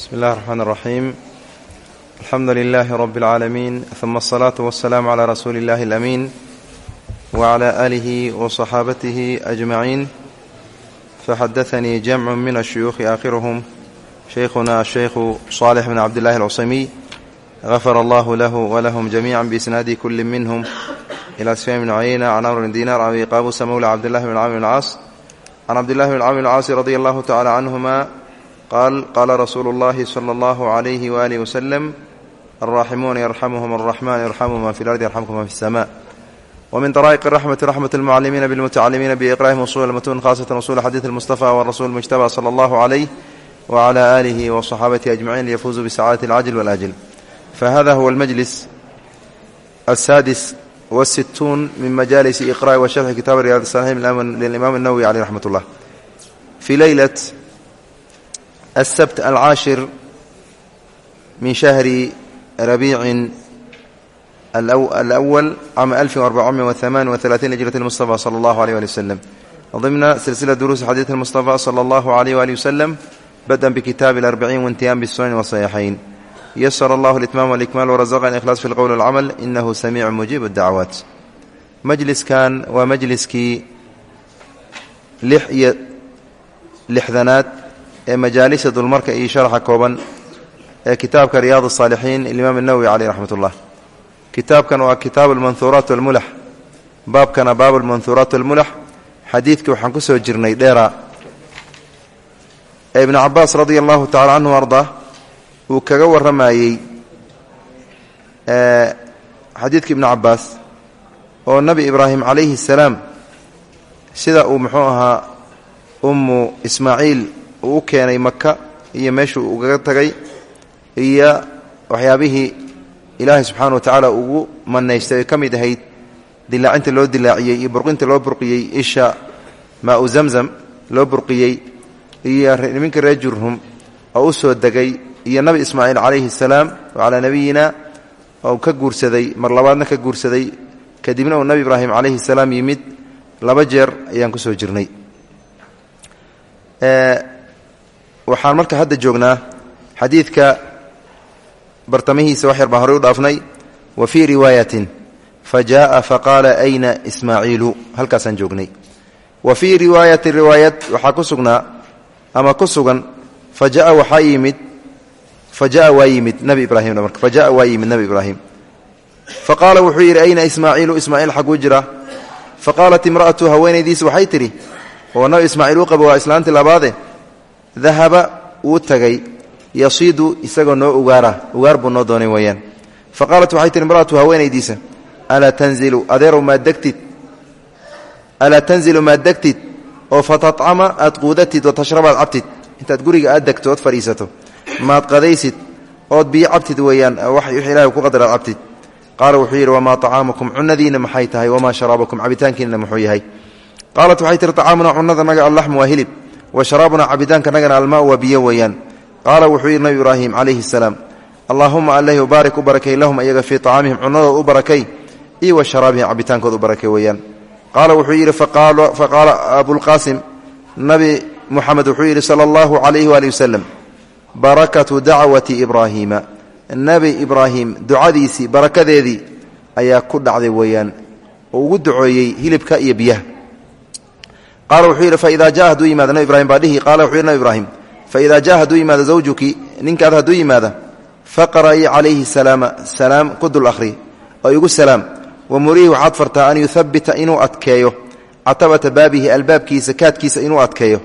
bsmi اllahi الرحmn الرaxيim alxamdu لilaahi rb اlcaalamiin ثuma الصlaaةu والsalaam عlى rasuuli اllahi الأmiin wعlى آlihi وصaxaabatihi أجmaciin faxadaثanii jamcu min الshuyuuخi aakhiruhm shaykhuna الshaykhu صaalح bn cabdillahi الcusaymiy غafar allah lahu wlahm jamiica biisnaadi kuli minhm ilى sfyan bn cuyayna can amr bn dinar abi qaabusa mowla cabdillahi bn camr bn caas can cabdillahi bn camr bn caasi radi allahu tacala canhuma qaal qaala rasuulu اllahi slى اllahu عalayhi walih waslem alraaximuuna yarxamuhum الraxman yarxamu man fi اlardi yarxamkum man fi الsma wmin daraa'iq raxmati raxmat اlmucalimiina bilmutacalimiina biiqra'ihim usul almatun khasatan usul xadiid اlmustafa warasul mujtaba slى اllahu عalayh wعlى alihi wصaxaabatihi ajmaciin liyafuuzuu bisacaadati اlcajl wاlajl fahada huwa almajlis aلsaadis wالsituun min majalisi iqra'i wa sharxi kitaab riyad الصالixin lilimaam الnawowi caleyh raxmat اllah fi leylat السبت العاشر من شهر ربيع الأول عام 1438 لجرة المصطفى صلى الله عليه وآله وسلم ضمن سلسلة دروس حديث المصطفى صلى الله عليه وآله وسلم بدءا بكتاب الأربعين وانتهاء بالسنن والصحيحين يسر الله الإتمام والإكمال ورزقنا الإخلاص في القول والعمل إنه سميع مجيب الدعوات مجلس كان ومجلسكي لح لحذنات ee majaalisa dulmarka iyo sharxa kooban ee kitaabka riyaad الصaalixiin imaam الnawowi caleyh raxmat ullah kitaabkan waa kitaab اlmanhuuraat wاlmulax baabkana baab اlmanhuuraat wاlmulax xadiidka waxaan ku soo jirnay dheera ee ibnu cabaas radia allahu tacala canhu ardaa uu kaga warramayey xadiidka ibnu cabaas oo nebi ibraahim calayhi الsalaam sida uu muxuu ahaa ummu ismaaciil uu u keenay maka iyo meeshuu ugaga tagay iyo waxyaabihii ilaahay subxaana wa tacaala ugu manaystay ay ka mid ahayd dilaacinta loo dilaaciyey iyo burqinta loo burqiyey isha maau zamzam loo burqiyey iyo niminka reer jurhum oo u soo degay iyo nabi ismaaciil calayhi salaam oo calaa nabiyina oo ka guursaday mar labaadna ka guursaday kadibna uu nabi ibraahim calayhi salaam yimid laba jeer ayaan ku soo jirnay waxaan marka hadda joognaa xadiidka bartamihiisa wax yar baan horey u dhaafnay wa fii riwaayatin fa jaءa faqaala ayna ismaaciilu? Halkaasaan joognay. Wa fii riwaayatin riwaayad waxaa ku sugnaa ama ku sugan fa jaa waxaa yimid fa waa yimid nabi ibraahim marka fa jaa waa yimid nabi ibraahim. Fa wuxuu yidhi ayna ismaaciilu? Ismaaciil xaguu jira. Fa qaalat imra'atu haweenaydiis waxay tidhi oo nabi ismaaciil u qaba waa islaantii labaade dahaba wuu tagay yasiidu isagoo noo ugaara. Ugaar buu noo doonay weyaan fa qaalat waxay tihi imra'atu haweenaydiisa alaa tanzilu adeerow maad degtid? Alaa tanzilu maad degtid? Oo fatacama aad quudatid wa tashrabaad cabtid? Intaad guriga aad degto ood fadhiisato. Maad qadaysid ood biyo cabtid weeyaan wax ilahay ku qadar aad cabtid. Qaala wuxuu yidhi wamaa طacaamukum cunadiinna maxay tahay? Wamaa sharaabakum cabitaankiinna wa sharaabuna cabitaanka nagana almaa waa biyo weeyaan. Qaala wuxuu yidhi nabi ibraahim calayhi salaam allaahuma aleh ubaarik u barakay lahum ayaga fii طacaamihim cunadood u barakay iyo wa sharaabihim cabitaankood u barakay weeyaan. Qaala wuxuu yidhi faqaala abulqaasim nabi muxamed wuxuu yidhi sala allahu calayhi waali wasalam barakatu dacwati ibraahiima nebi ibraahim ducadiisii barakadeedii ayaa ku dhacday weeyaan oo ugu ducooyey hilibka qaala wuxuu yidhi faida jaa hadduu yimaado nabi ibrahim baa dhihi qaala wuxuu yidhi nabi ibraahim faida jaa hadduu yimaado zawjuki ninkaada hadduu yimaada faqra'i calayhi salaama salaam ku dul akhri oo igu salaam wa muriihi waxaad fartaa an yuhabita inuu adkeeyo catabata baabihi albaabkiisa kaadkiisa inuu adkeeyo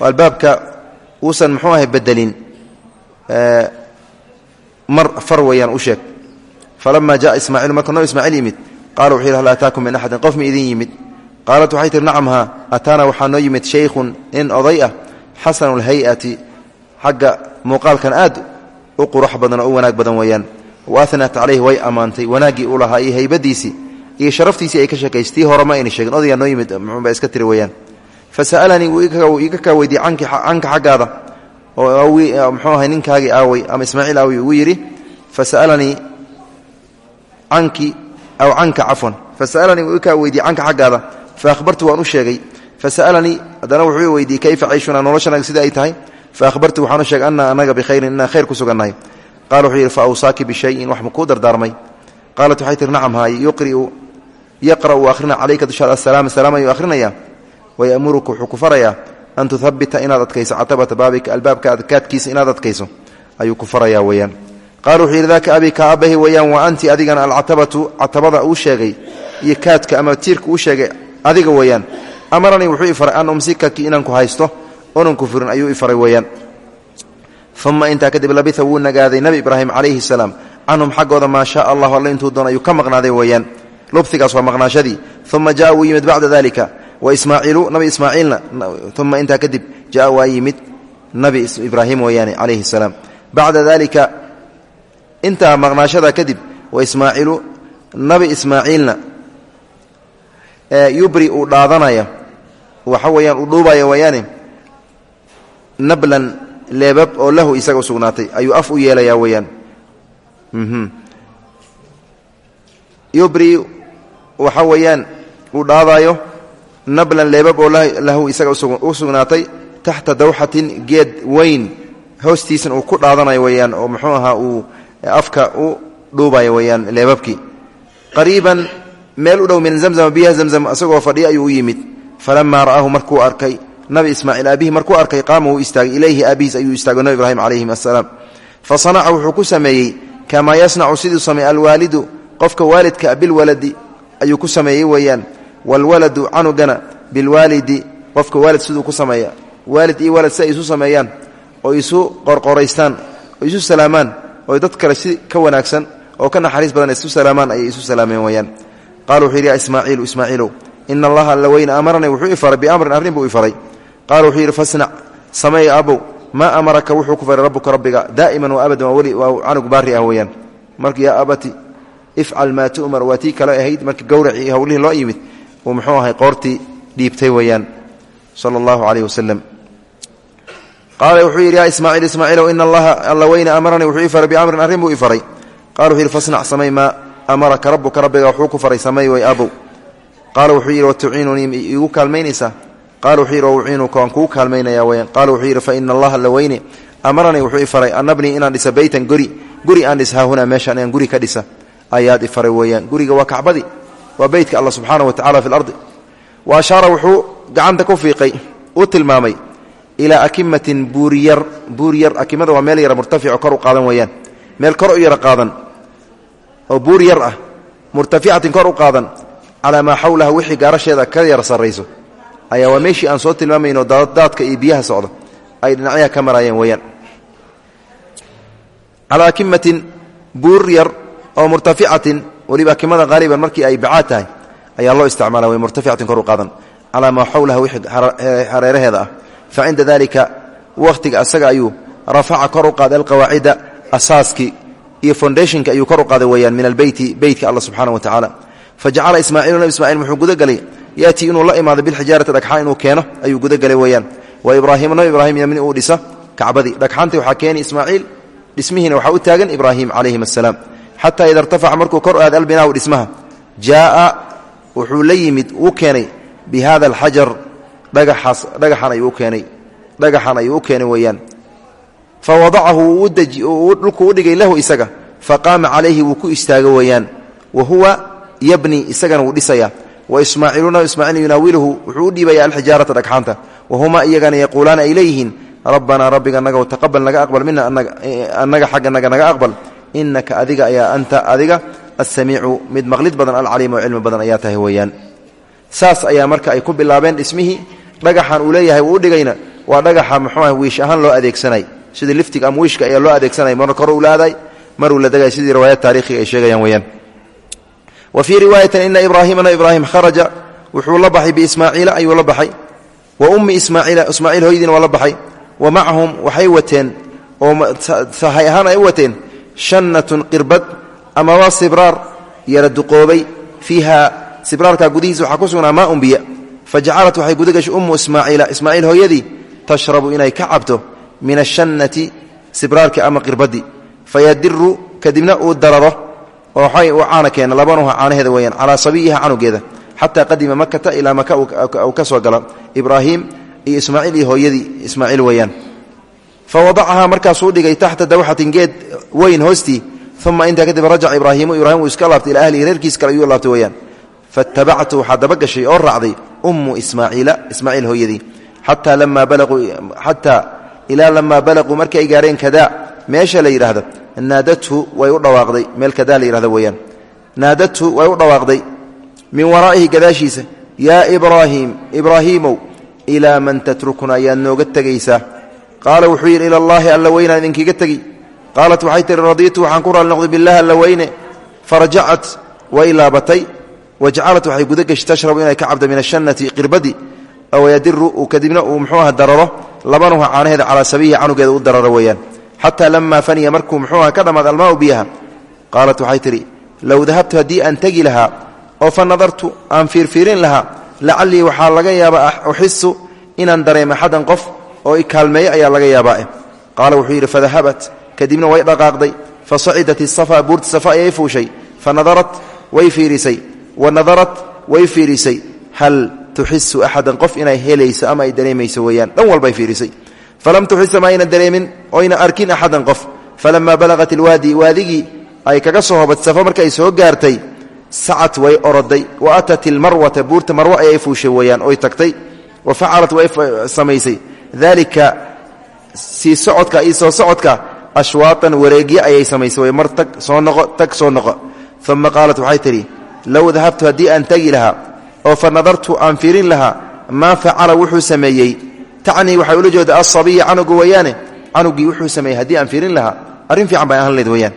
albaabka uusan muxuu ahay bedelin mar far weeyaan u sheeg falama jaa ismaaciilu markuu nabi ismaaciil yimid qaala wuxuu yidhi hal ataakum min axadin qof mi idin yimid qaalat waxay tihi nacam haa ataana waxaa noo yimid shaykhun nin oday ah xasanu lhay'ati xagga muuqaalkan aad u qurux badan oo u wanaag badan weeyaan. Wa anat calayhi way ammaantay wanaaggii u lahaa iyo haybadiisii iyo sharaftiisii ay ka sheekaysay tii hore ma ayna sheegin odayaa noo yimid muxuunbaa iska tiri weeyaan. Fa wuu iga kaa weydiiyey canka xaggaada oo muxuu ahay ninkaagii aawey ama ismaaciil aawi ugu yidhi. Fa canki aw canka cafwan. Fa wuu iga kaa weydiiyey canka xaggaada fa ahbartu waan u sheegay fa sa'alanii haddana wuxuu weydiiyey kayfa cayshunaa noloshanaga sida ay tahay fa ahbartu waxaan u sheegay anna anaga bikhayrin inaan khayr ku sugannahay qala wuxuu yidhi fa awsaaki bishayin wax ma kuu dardaarmay qaalat waxay tihi nacam haay yuqri'u yaqra' uu akhrina calayka dushaada asalaama salaam ayuu akhrinayaa wayamuruka wuxuu ku farayaa an tuhabita inaad adkayso catabata baabika albaabka adkaadkiisa inaad adkayso ayuu ku farayaa weyaan qaala wuxuu yidhi daaka abi ka aabbahi weeyaan wa anti adigana alcatabatu catabada adiga weeyaan amaranii wuxuu ifaray an umsikaki inaan ku haysto. Onan ku furin ayuu ifaray weeyaan uma intaa kadib labia wuu nagaaday nebi ibraahim calayhi salaam. Canhum xaggooda maa shaa allahu alla intuu doon ayuu ka maqnaaday weeyaan lubhigaas waa maqnaashadii. Jaa wuu yimid bacda dalika waismaaciilu nabi ismaaciilna uma intaa kadib jaa waa yimid nabi ibraahim weeyaane calayhi salaam. Bacda dalika intaa maqnaashada kadib waismaaciilu nabi ismaaciilna yubri uu dhaadanaya. Waxa weyaan uu dhuubaya weeyaane. Nablan leebab oo lahu isaga usugnaatay. Ayuu af u yeelayaa weeyaan. Yubri waxa weeyaan uu dhaadaayo. Nablan leebab oo lahu isaga u sugnaatay taxta dawxatin geed weyn. Hoostiisan uu ku dhaadanayo weeyaan oo muxuu ahaa uu afka u dhuubayo weeyaan leebabkii. Qariiban meel u dhow min zamzama biyaha zamzam isagoo fadhiya ayuu u yimid. Falamaa ra'aahu markuu arkay nabi ismaaciil aabihi markuu arkay qaama wuu istaagay ilayhi aabihiis ayuu istaago nabi ibraahim calayhim assalaam. Fa sanaca wuxuu ku sameeyey kamaa yasnacu siduu sameeyey alwaalidu qofka waalidka bilwaladi ayuu ku sameeyey weeyaan. Waalwaladu canugana bilwaalidi qofka waalid siduu ku sameeya waalid iyo walad si ay isu sameeyaan oo isu qorqoraystaan oo isu salaamaan oo dad kale si ka wanaagsan oo ka naxariis badan isu salaamaan ayay isu salaameen weeyaan qaala wuxuu yidhi ismaaciilu ismaaciilow ina allaha alla weyne amaranii wuxuu ifaray biamrin arrin buu ifaray qaala wuxuu yidhi fasnac sameey abow maa amaraka wuxuu ku faray rabbuka rabbiga daa'iman wa abadan waa weli waa canug baari ah weeyaan. Marka yaa abati ifcal maa tu'mar waa tii kale ahayd markii gowracii howlihii loo yimid uu muxuu ahay qoortii dhiibtay weeyaan sala allahu calayh wasalam qaala wuxuu yidhi yaa ismaaciil ismaaciilow ina allaha alla weyne amaranii wuxuu ii faray biamrin arrin buu ii faray. Qala wuxuu yidhi fasnac samey maa amaraka rabbuka rabbiga wuxuu ku faray samey way abow qaala wuxuu yidhi watuciinunii iigu kaalmaynaysaa qaala wuxuu yidhi wauciinuka waan kugu kaalmaynaya weyaan qaala wuxuu yidhi fa ina allaha alla weyne. Amaranii wuxuu i faray an abnii inaan dhisa beytan guri guri aan dhis haahunaa meeshaan inaan guri ka dhisa. Ayaad i faray weeyaan guriga waa kacbadii waa beytka allah subxaana wa tacala fi lardi wa ashaara wuxuu gacanta ku oo buur yar ah murtaficatin kor u qaadan calaa maa xawlaha wixii gaarasheeda ka yara sarrayso. Ayaa waa meeshii aan soo tilmaamayno daadka iyo biyaha socda. Ay dhinacyaha ka maraayeen weeyaan. Calaa akimatin buur yar oo murtaficatin weliba akimada haaliban markii ay bacaad tahay ayaa loo isticmaala way murtaficatin kor u qaadan. Calaa maa xawlaha wixii hareeraheeda ah. Fa cinda dalika wakhtiga asaga ayuu rafaca kor u qaaday alqawaacida asaaskii iyo foundationka ayuu kor u qaaday weeyaan min albeyti beytka allah subxaana wa tacaala. Fa jacala ismaaciilu nabi ismaaciil wuxuu gudagelay yaatii inuu la imaado bilxijaarati dhagxaan inuu keeno ayuu gudagelay weeyaan. Wa ibraahiimu nabi ibraahim yamni uu dhisa kacbadii. Dhagxaantii waxaa keeni ismaaciil dhismihiina waxaa u taagan ibraahim calayhim assalaam. Xataa ida irtafaca markuu kor aaday albinaahu dhismaha jaaa wuxuu la yimid uu keenay bi hada alxajar dhagaxaas dhagaxan ayuu u keenay dhagaxan ayuu u keenay weeyaan fa wadacahu dhulkuu u dhigay lahu isaga. fa qaama calayhi wuu ku istaago weeyaan. wa huwa yabni isagana wuu dhisaya. wa ismaaciiluna ismaaciil yunaawiluhu wuxuu u dhiibaya alxijaarata dhagxaanta. wa humaa iyagana yaquulaana ay leeyihiin rabbanaa rabbiga naga taqabal naga aqbal mina annaga xagganaga naga aqbal inaka adiga ayaa anta adiga asamiicu mid maqlid badan alcaliim oo marka ay ku bilaabeen dhismihii dhagaxan uu leeyahay uu u dhigayna waa dhagaxa muxuuah wiish ahaan loo adeegsanay sidii liftiga ama wiishka ayaa loo adeegsanay marna kor u laaday maruu la degay sidii riwaayad taarikhiga ay sheegayaan weeyaan. Wa fii riwaayatin ina ibraahimana ibraahim kharaja wuxuu la baxay biismaaciila ayuu la baxay. Wa ummi ismaaciila ismaaciil hooyadiina waa la wa macahum waxay wateen oo sahay ay wateen shannatun qirbad amaba sibraar yara duqoobay fiiha. Sibraarka gudihiisa waxaa ku sugnaa maa un biya. Fa jacalat waxay ummu ismaaciila. Ismaaciil hooyadii tashrabu inay ka cabto min ashannati sibraarki ama qirbadii fayadiru kadibna uu dararo oo uu caana keena labanuha caanaheeda weeyaan calaa sabiyiha canugeeda xataa qadima makata ilaa maka uu ka soo gala ibraahim iyo ismaaciil iyo hooyadii ismaaciil weeyaan. Fa wadacahaa markaasuu dhigay taxta dawxatin geed weyn hoostii uma intaa kadib rajaca ibraahiimu ibrahim uu iska laabtay ilaa ahlihi reerkiis kale ayuu laabtay weyaan fatabactu waxaa dabagashay oo raacday ummu ismaaciila ismaaciil hooyadii xataa ilaa lamaa balaquu markii ay gaareen kadaa meesha la yidhaahdo naadathu way u dhawaaqday meel kadaa la yihahdo weeyaan. Naadathu way u dhawaaqday min waraa'ihi gadaashiisa. Yaa ibraahiim ibraahiimow ilaa man tatrukuna ayaad nooga tegaysaa qaala wuxuu yidhi ila allaahi alla weynaan idinkiiga tegi qaalat waxay tihi radiitu waxaan ku raali noqday billahi alla weyne. Farajacat way laabatay. Wajcalat waxay guda geshi tashrabu inay ka cabdo min ashannati qirbadi oo yadiru kadibna uu muxuu labanuha caanaheeda calaa sabiyihi canugeeda u dararo weeyaan. Xataa lamaa faniya markuu muxuu aha ka dhammaad almaau biyaha. Qaalat waxay tidhi low dahabtu haddii aan tegi lahaa oo fa nadartu aan fiirfiirin lahaa lacallii waxaa laga yaabaa uxisu inaan dareemo axadan qof oo i kaalmeeyo ayaa laga yaabaa eh. Qaala wuxuu yidhi fadahabat. Kadibna way dhaqaaqday. Fa sacidat isafa buurta safa ayay fuushay. Fa nadarat way fiirisay. Wa nadarat way fiirisay. Hal tuxisu axadan qof inay helayso ama ay dareemayso weeyaan. Dhan walbay fiirisay. Falam tuxisa ma ayna dareemin oyna arkin axadan qof. Falamaa balagat ilwaadi waadigii ay kaga soo hobad safa marka ay soo gaartay sacad way oroday. Wa atat ilmarwata buurta marwo ayay fuushay weeyaan oy tagtay. Wa facalat way samaysay. Dalika sii socodka iyo soo socodka ashwaatan wareegyo ayay samaysay way mar tag soo noqo tag soo noqo. Uma qaalat waxay tidhi low oo fa nadartu aan fiirin lahaa maa facala wuxuu sameeyey tacnii waxay ula jeeda asabiya canuga weeyaane canugii wuxuu sameeyey haddii aan fiirin lahaa arrin fiican bay ahaan layd weyaan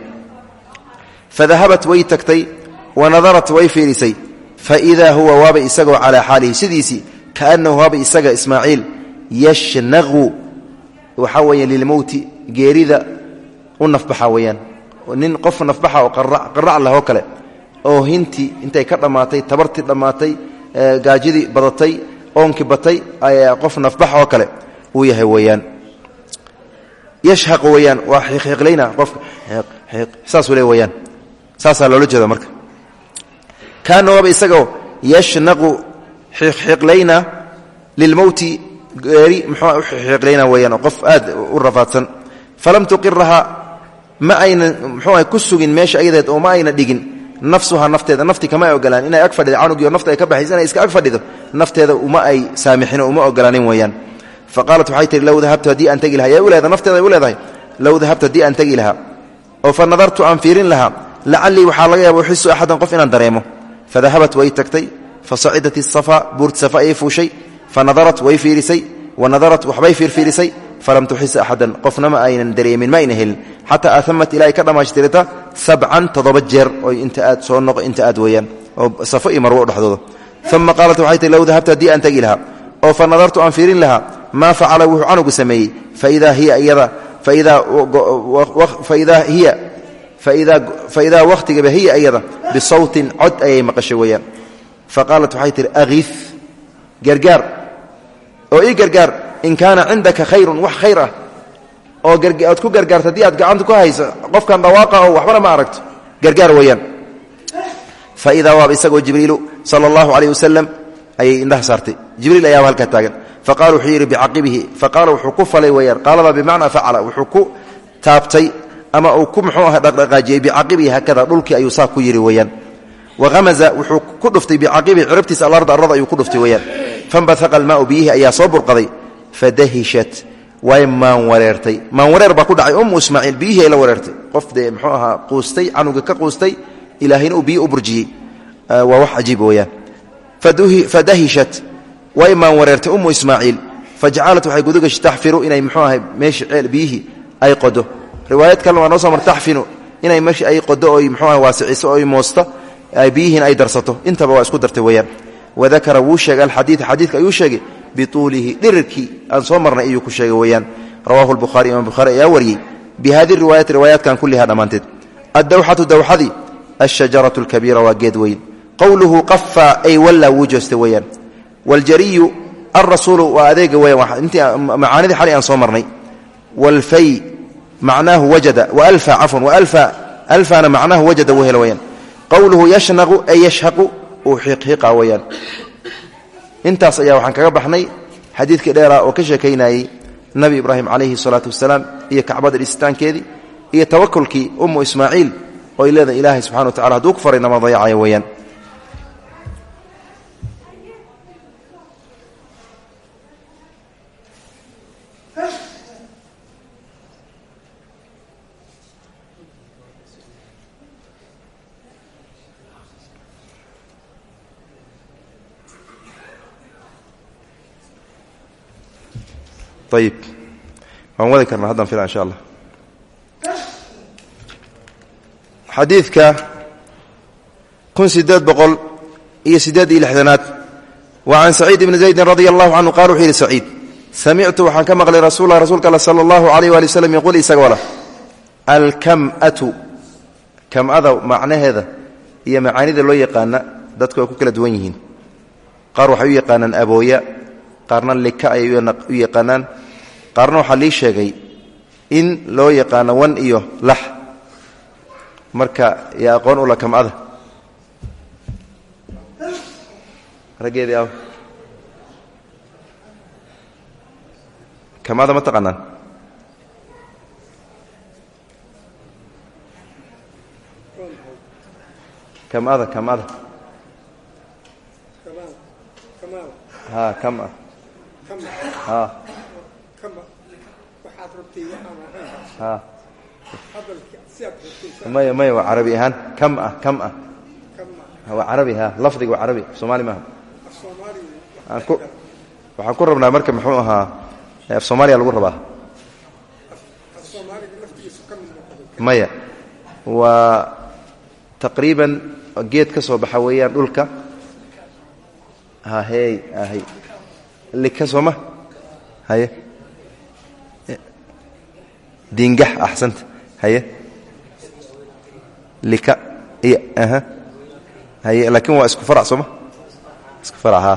fadahabat way tagtay wa nadarat way fiirisay faidaa huwa waaba isagoo calaa xaalihi sidiisii kaanahu waaba isaga ismaaciil yashnaqu waxaa weya lilmowti geerida u nafbaxa weeyaan nin qof nafbaxa oo qarac lah oo kale oo hintii intay ka dhammaatay tabartii dhammaatay gaajidii badatay oonkii batay ayaa qof nafbaxa oo kale uu yahay weeyaan. Yashaqu weeyaan waa xiiqxiiqlayna qofka. Saasuu le weyaan saasaa loola jeeda marka. Kaana waaba isagoo yashnaqu xiiqxiiqlayna lilmowti geeri muxuu u xiiqlayna weeyaan oo qof aad u rafaadsan. Falam tuqiraha ma ayna muxuu ah ku sugin meesha ayadeed oo ma ayna dhigin nafsuhaa nafteeda nafti kama ogolaan. Inay ag fadhido canugii oo nafta ay ka baxaysa inay iska ag fadhido nafteeda uma ay saamixin oo uma ogolaanin weeyaan. Fa waxay tihi low dahabtu haddii aan tegi lahaa yaa u leedahay nafteeda ay u leedahay. Low dahabtu haddii aan tegi lahaa oo fa nadartu aan fiirin lahaa lacallii waxaa laga yaaba uxisu axadan qof inaan dareemo. Fadahabat way tagtay. Fa sacidat isafa buurti safa ayay fuushay. Fa nadarat way fiirisay. Wa nadarat waxbay fiirfiirisay falam tuxis axadan. Qofna ma aynan dareemin ma ayna helin. Xataa aamat ilaa ay ka dhammaashtirata sabcan toddoba jeer oy inta aad soo noqo inta aad weeyaan oo safo iyo marwo dhexdooda. Uma qaalat waxay tihi low dahabtu haddii aan tegi lahaa oo fa nadartu aan fiirin lahaa maa facala wuxuu canugu sameeyey. Faidaa hiya iyada faidaa hiya faidaa wakhtigaba hiya iyada bisawtin cod ayay maqashay weeyaan. Fa qaalat waxay oo gargaar in kaana cindaka khayrun wax khayr ah oo aad ku gargaarto haddii aad gacanta ku hayso qofkan dhawaaqa oo waxbana ma aragto. Gargaar weeyaan. Fa idaa waaba isagoo jibriilu sala allahu calayh wasalam ayay indhaha saartay. Jibriil ayaaba halkaa taagan. Fa qaala wuxuu yidhi bicaqibihi. Fa qaala wuxuu ku falay weeyaan. Qaalada bimacnaa facala wuxuu ku taabtay ama uu ku muxuu aha dhaqdhaqaajiyey bicaqibihi hakada dhulkii ayuu saa ku yidhi weeyaan. Wahamaza wuxuu ku dhuftay bicaqibihi cirabtiisa alarda arada ayuu ku dhuftay weeyaan. Fambahaqa almaau biyihii ayaa soo burqaday fadahishat way maan wareertay. Maan wareer baa ku dhacay. Ummu ismaaciil biyihii ay la wareertay. Qof dee muxuu ahaa quustay canuga ka quustay ilaahayna uu biyi u burjiyey waa wax cajiib weeyaan. Fadahishat way maan wareertay ummu ismaaciil. Fajacalat waxay gudagashay taxfiru inay muxuu ahay meesha ceel biyihii ay qodo. Riwaayad kalena waa noo soo mar taxfinu inay meesha ay qodo oy muxuu aha waasiciso oy moosto biyihiina ay darsato bituulihi dhirirkii. Aan soo marnay ayuu ku sheegay weeyaan. Rawahu lbukhaari imam bukhari ayaa wariyey bi hadi riwaayati riwaayaatkan kulliha dhammaanteed addawxatu dawxadii alshajaratu alkabiira waa geed weyn. Qowluhu qafa ay wallaa wuu joostay weeyaan. Waljariyu alrasuulu waa adeega weyan intii macaanidii xali aan soo marnay. Walfay macnaahu wajada walfa cafwan walfa alfana macnaahu wajada wuu helo weyaan qowluhu yashnaqu ay yashhaqu uu xiiqxiiqa weeyaan intaas ayaa waxaan kaga baxnay xadiidkii dheeraa oo ka sheekaynayey nabi ibraahim calayhi salaatu wasalaam iyo kacbada dhisitaankeedii iyo tawakulkii ummu ismaaciil oy leedahay ilaahay subxana wa tacala hadduu ku faray nama dayacaya weeyaan ayib waan wadi karnaa haddaan fila insha allah xadiidka kun sideed boqol iyo siddeed iyo lixdanaad wa can saciid ibni zaydin radia allahu canhu qala wuxuu yidhi saciid samictu waxaan ka maqlay rasuula rasuulka all sala allahu alayh waali waslem yaquul isaga wala alkam'atu kam'ada macnaheeda iyo macaanida loo yaqaana dadku way ku kala duwan yihiin qaar waxay u yaqaanaan abooya qaarna lika ayay u yaqaanaan. Qaarna waxaa lii sheegay in loo yaqaano wan iyo lax. Marka yaa aqoon ula kamcada. Raggeedii aw kamcada ma taqaanaan? Kamcada kamcada. Ha kama maya maya waa carabi ahaan. Kam ah kam ah. Waa carabi ha. Lafdiga waa carabi somaali maaha. Waxaan ku rabnaa marka muxuu ahaa af soomaaliya lagu rabaa. Maya waa taqriiban geed ka soo baxa weeyaan dhulka. Hahey ahy lika sooma haye. Diingax axsanta haye. Lika iyo aha. Haye laakiin waa isku farac sooma isku farac ha.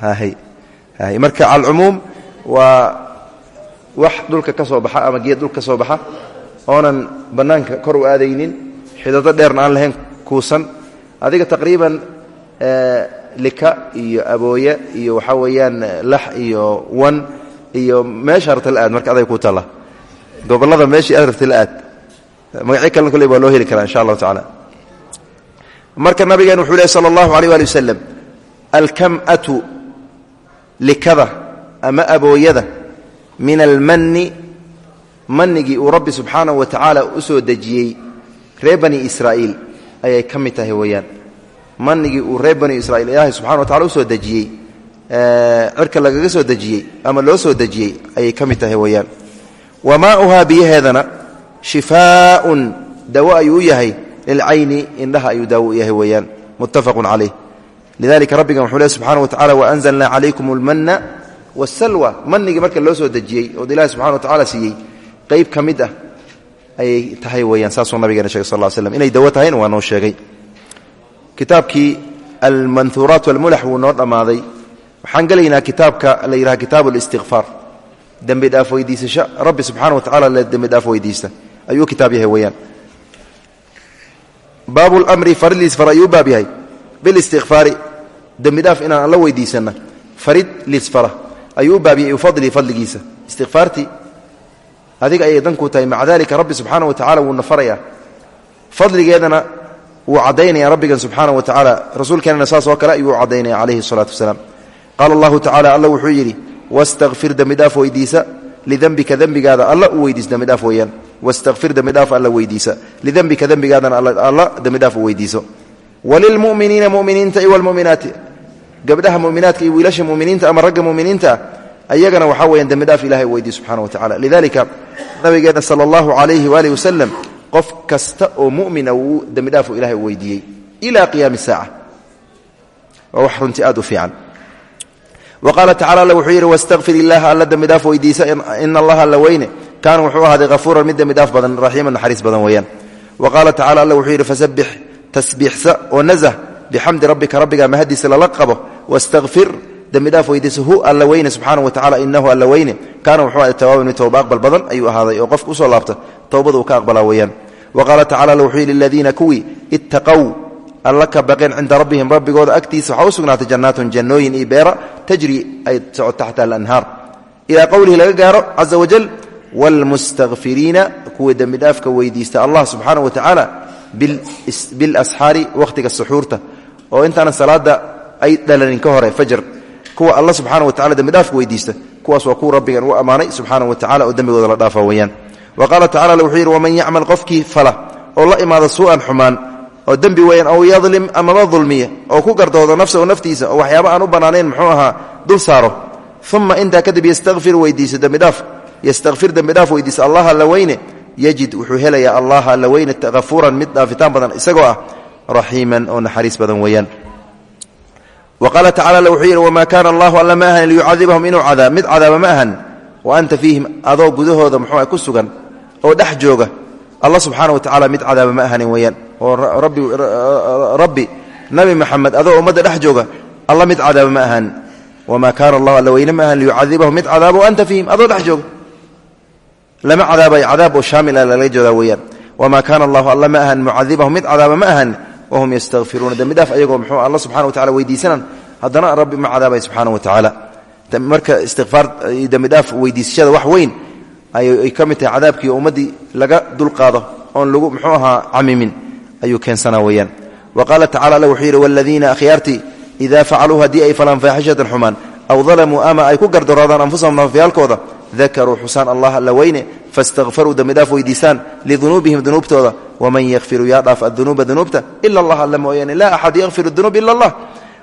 Hahay hahay marka calcumuum waa wax dhulka ka ama geed dhulka ka soo baxa oonan bannaanka kor u aadaynin xidado dheerna aan lahayn kuusan. Adiga taqriiban lika iyo abooye iyo waxaa weeyaan lax iyo wan iyo meesha rabta la aad. Marka aday ku taalla gobollada meeshii aad rabta la aad. Magacyo kalena baa loo heli karaa insha allahu tacaala. Marka nabigeen wuxuu lehy sala allahu aleyh waali wasalam alkam'atu likada ama abooyada min almanni mannigii uu rabbi subxaanahu wa tacaala u soo dejiyey reer bani israa'iil ayay ka mid tahay weeyaan manigii uu reer bani israiil ilaahay subxana wa tacala u soo dejiyey cirka lagaga soo dejiyey ama loo soo dejiyey ayay ka mid tahay weeyaan. Wa maauhaa biyaheedana shifaaun dawo ayuu u yahay lilcayni indhaha ayuu daawo u yahay weeyaan muttafaqun calayh. Lidalika rabbigan wuxuu leh subxana wa tacala waanzalnaa calaykum almanna wasalwa manigii marka loo soo dejiyey ood ilahi subxana wa tacala siiyey qayb ka mid ah ayay tahay weeyaan saasuu nabigeena shegay sal slam inay dawo tahayna waa noo sheegay kitaabkii almanhuuraat walmulax wuu noo dhammaaday. Waxaan gelaynaa kitaabka la yidhaha kitaab اlistikfaar dembi dhaaf weydiisasho rabbi subxana wa tacala le dembi dhaaf weydiista. Ayuu kitaab yahay weeyaan. Baabu lmri faridliis far ayuu baab yahay. Bilistikfaari dembi dhaaf inaan alla weydiisanna. Farid lisfara ayuu u baab yahay fadlii fadligiisa. Istikfaartii adiga ayay dankuu tahay. Maca dalika rabbi subxaana wa tacala wuu nafaraya fadligeedana wuu cadaynaya rabbigan subxaana wa tacaala rasuulkeenana saas oo kale ayuu cadaynaya calayhi الsalatu wasalaam. Qaala allahu tacala alla wuxuu yidhi wastakfir dembidhaaf weydiisa lidembika dembigaada alla u weydiis dembidhaaf weeyaan. Wastakfir dembidhaaf alla weydiisa lidembika dembigaadana alla dembidhaaf u weydiiso. Walilmuminiina muminiinta i walmuminaati gabdhaha muminaadka iyo wiilasha muminiinta ama ragga muminiinta ah ayagana waxaa weeyaan dembidhaaf ilahay weydiis subxana wa tacala lidalika nabigeena sala allahu calayhi waaalih wasalam qof kasta oo mumina wuu dembidhaafu ilahay weydiiyey ila qiyaami saaca. Waa wax runtii aad u fiican. Wa qaala tacala alla wuxuu yidhi wastakfir illaha alla dembidhaaf weydiisa ina allaha alla weyne. Kaana wuxuu ahaaday hafuuran mid dembidhaaf badan raxiiman naxariis badan weeyaan. Wa qaala tacala alla wuxuu yidhi fasabbix tasbiixsa oo nazah bixamdi rabbika rabbiga mahadiisa lala qabo wastakfir dembidhaaf weydiisa hu alla weyne subxaana wa tacala inahu alla weyne. Kaana wuxuu ahaaday tawaaban mid towba aqbal badan ayuu ahaaday oo qofka u soo laabta towbada uu ka aqbalaa weeyaan. Wa qaala tacala wuxuu yidhi liladiina kuwii ittaqow alla ka baqeen cinda rabbihim rabbigooda agtiisa waxaa u sugnaatay jannaatun jannooyin iyo beera tajri ay socoto taxta alanhaar. Ilaa qowlihi laga gaaro caza wajal wاlmustakfiriina kuwa dembi dhaafka weydiista allah subxaana wa tacaala bilasxaari wakhtiga suxuurta. Oo intaana salaada ay dhalanin ka hore fajr kuwa alla subxana wa tacala dembidhaafka weydiista kuwaas waa kuwa rabbigan u ammaanay subxaana wa tacala oo dembigooda la dhaafa weyaan wa qaala tacala wuxuu yidhi waman yacmal qofkii fala oo la imaada suu'an xumaan oo dembi weyan aw yadlim amaba dulmiya oo ku gardoodo nafsahu naftiisa oo waxyaaba aan u bannaanayn muxuu ahaa dul saaro. Uma intaa kadib yastakfir weydiiso dembidhaaf yastakfir dembidhaaf weydiisa allah alla weyne yajid wuxuu helayaa allah alla weyne hafuuran mid dhaafitaan badan isagoo ah raxiiman oo naxariis badan weeyaan qaala tacala wuxuu yidhi wamaa kaana allahu alla ma ahan liyucadibahum inuu cadaab mid cadaaba ma ahan wa anta fiihim adoo gudahooda muxuu ku sugan oo dhex jooga alla subxaana wa tacala mid cadaaba ma ahanin weeyaan oo rabbi nabi maxamed adoo ummadda dhex jooga alla mid cadaaba ma ahan wamaa kaana allahu alla weyne ma ahan liyucadibahum mid cadaaba wa anta fiihim adoo dhex jooga lama cadaabay cadaab oo shaamil ah wahum yastakfiruuna dembi dhaaf ayagoo muxuu alla subxana wa tacala weydiisanan haddana rabbi ma cadaabay subxaana wa tacaala marka istikfaar iyo dembi dhaaf weydiisashada wax weyn ayay ka mid tahay cadaabkii ummaddii laga dulqaado oon lagu muxuu ahaa camimin ayuu keensanaa weeyaan wa qaala tacala alla wuxuu yidhi waladiina akhyaartii idaa facaluu haddii ay falaan faaxishatan xumaan aw dalamuu ama ay ku gardaroodaan anfusahum nafafyaalkooda dakaruu xusaan allah fastakfaruu dembidhaaf weydiisaan lidunuubihim dunuubtooda waman yakfiru yaa dhaaf adunuuba dunuubta ila allah alla mooyaane laa axad yakfir dunuub ila allah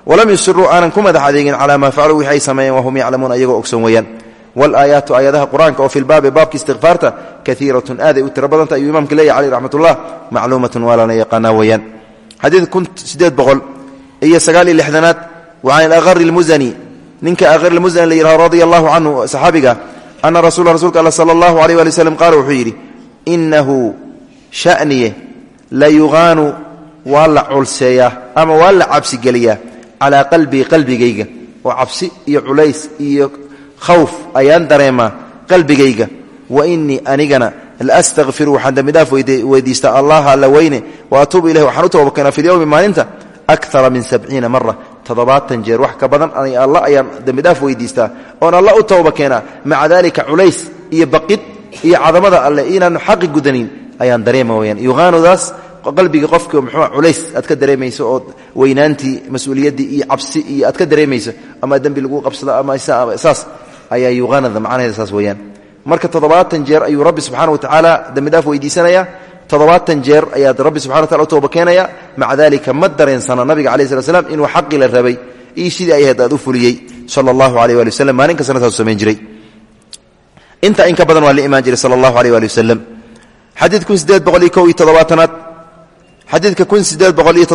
walam yusiruu aanan ku madax adeegin calaa maa facaluu wixi ay sameeyeen wahum yaclamuun ayagoo ogsoon weeyaan walaayaatu aayadaha qur'aanka oo fi lbaabi baabka istikfaarta kaiiratun aaday u tiro badanta ayuu imaamka leeyahy caleyh raxmatullah macluumatun waa lana yaqaanaa weeyaan xadiid iyo sagaal iyo lixdanaad wa can alaqari lmusani ninka aqari lmusani la yidhahdo radia allahu canhu saxaabiga ana rasula rsulka all sala allahu aleyh wali wslam qaala wuxuu yidhi inahu shaniye la yuqaanu waa la culseeyaa ama waa la cabsigeliyaa calaa qalbii qalbigayga oo cabsi iyo culays iyo khawf ayaan dareemaa qalbigayga wa inii anigana la astakfiru waxaan dembidhaaf weydiistaa allaha alla weyne wa atuubu ilayh waxaan u toobakeenaa fi lyowmi maalinta akara min sabciina mara toddobaatan jeer. Wax ka badan alla ayaan dembidhaaf weydiistaa. Oon alla u tooba keenaa maca dalika culays iyo baqid iyo cadamada alle inaan xaqi gudanin ayaan dareema weyaan yuqaanudaas qalbiga qofka muxuu culays aad ka dareemayso oo weynaantii mas'uuliyaddii iyo cabsi iyo aad ka dareemayso ama dembi lagu qabsado ama saas ayaa yuqaanada macnaheeda saas weeyaan. Marka toddobaatan jeer ayuu rabbi subxana wa tacaala dembidhaaf weydiisanaya toddobaatan jeer ayaad rabbi subxana wataala u tooba keenaya. Maca dalika ma dareensana nabiga calayi slat slam inuu xaqii la rabay. Iyo sidii ay ahayd u fuliyey. Sala allahu aleyh wali waslem maalin kastana saasuu samayn jiray. Intaa in ka badan waa la jiray sala allahu aleyh wali xadiid kun sideed boqol kow iyo toddobaatanaad. Xadiidka kun sideed boqol iyo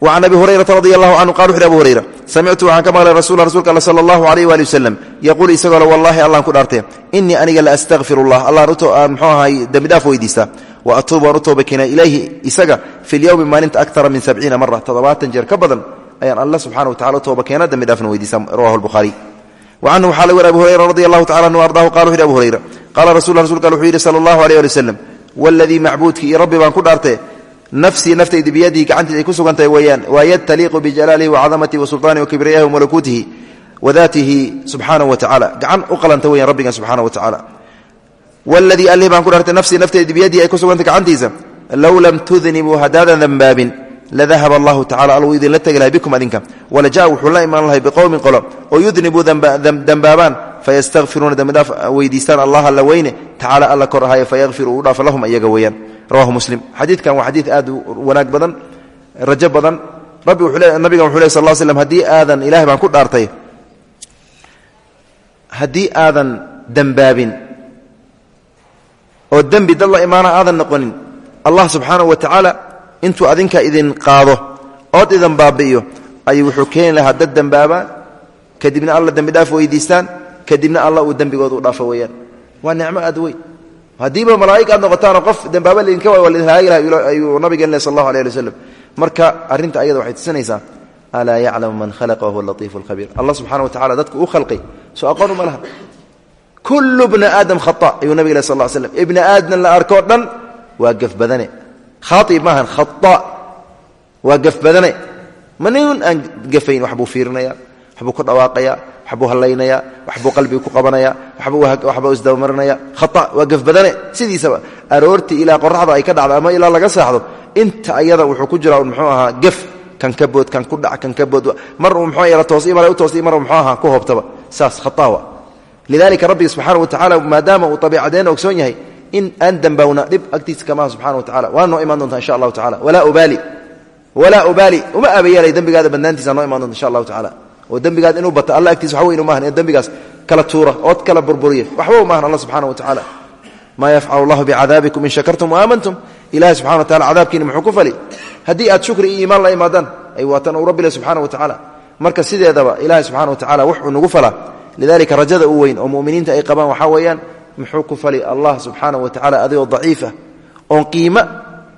can abi hurayrata radi allahu canhu qala wuxu uhi abu hurayra samictu waxaan ka maqlay rasul rsulka all sala allahu aleyh waali wasalam yaquul isagoo le wallahi allaan ku dhaartee inii aniga la astakfir allah allaan muxuu ahay dembidhaaf weydiistaa wa atuubu aan u tooba keenaa ilayhi isaga fi lyowmi maalinta akara min sabciina mara toddobaatan jeer ka badan ayaan alla subxana wa tacala u tooba keenaa dembidhaafna weydiistaa rawahu lbukhaari wa canhu waxaa laga wari abu hurayra radi allahu tacala anhu ardahu qala wuxu yhi abu hurayra qaala rasul rsulka wuxuu yidhi sala allahu aleyh ali wasalam waladii macbuudkii iyo rabbi baan ku dhaartee nafsii naftaydu biyadihi gacantiis ay ku sugantahay weeyaan. Waa yad taliiqu bijalaalihi wacadamatihi wasulطaanihi wakibriyahi wamalakuutihi wadaatihi subxaanahu wa tacala gacan u qalanta weyan rabbigan subxana wa tacala waladii allih baan ku dhaartay nafsii naftaydu biyadihi ay ku sugantay gacantiisa. Low lam tudnibuu haddaadan dembaabin ladahab allahu tacala aluu idinla tegi lahay bikum adinka. Walaja'a wuxuu la imaan lahay biqowmin qolo. Oo yudnibuu dembaabaan fayastakfiruuna dembidhaaf weydiistaan allah alla weyne tacaala alla kor ahaye fayakfir uu dhaafa lahum iyaga weeyaan rawahu muslim. Xadiidkan waa xadiid aad wanaag badan rajo badan. Rabbi nabigan wuxu ley sal l slm haddii aadan ilahay baan ku dhaartay haddii aadan dembaabin oo dembi dad la imaana aadan noqonin allah subxaanahu wa tacaala intuu adinka idin qaado ood idin baabi'iyo ayuu wuxuu keeni lahaa dad dembaabaan kadibna alla dembi dhaaf weydiistaan kadibna alla uu dembigooda u dhaafo weeyaan. Waa nicmo aad weyn haddiiba malaaig aad noqotaanoo qof dembaaba laydinka waay waa laidinhalaagi laha ayuu nabigeen sal allahu aleh ali marka arrinta ayada waxay tusinaysaa alaa yaclamu man khalaqa wahuwa latiifu alkhabiir allah subxana wa tacala dadku u khalqay. Soo aqoon uma laha. Kullu bna aadam khata ayuu nabig sal l slm ibna aadam la arkoo dhan waa gaf badane. Khaaib maahan khata waa gaf badane. Ma nin aan gafayn wax buu fiirinaya waxbuu ku dhawaaqaya waxbuu hallaynaya waxbuu qalbiga ku qabanaya waxbuu isdabamarinaya khata waa gafbadane sidiisaba aroortii ilaa qoraxda ay ka dhacdo ama ilaa laga saaxdo inta ayada wuxuu ku jira muxuu ahaa gef kan ka bood kan ku dhac kan ka bood. Mar uu muxuu yara toos imar u toos imar muxuu ahaa ku hoobtaba. Saas khataawa lidalika rabbiga subxaana wa tacaala maadaama uu abiicadeen ogsoon yahay in aan dambowna dhib agtiisa kamaha subxana wa tacala waa noo doontaa insha allahu tacala walaa ubaali. Uma aabayeelay dembigaada bannaantiisa noo imaan doonta insha allahu tacala oo dembigaad inuu bato alla agtiisa waxba weyn umahan in dembigaas kala tuura ood kala burburiya waxba umahan alla subxana wa tacaala maa yafcalu allahu bicadaabikum in shakartum waamantum ilahi subxana wa tacala cadaabkiina muxuu ku shukri iyo la imaadaan ay waatan uu rabbi le subxana wa tacaala marka sideedaba ilahi subxana wa tacala wuxuu nagu falaa. Lidalika rajada u oo muminiinta ay qabaan waxaa weeyaan muxuu allah subxaana wa tacala adigoo daciifa. Oon qiimo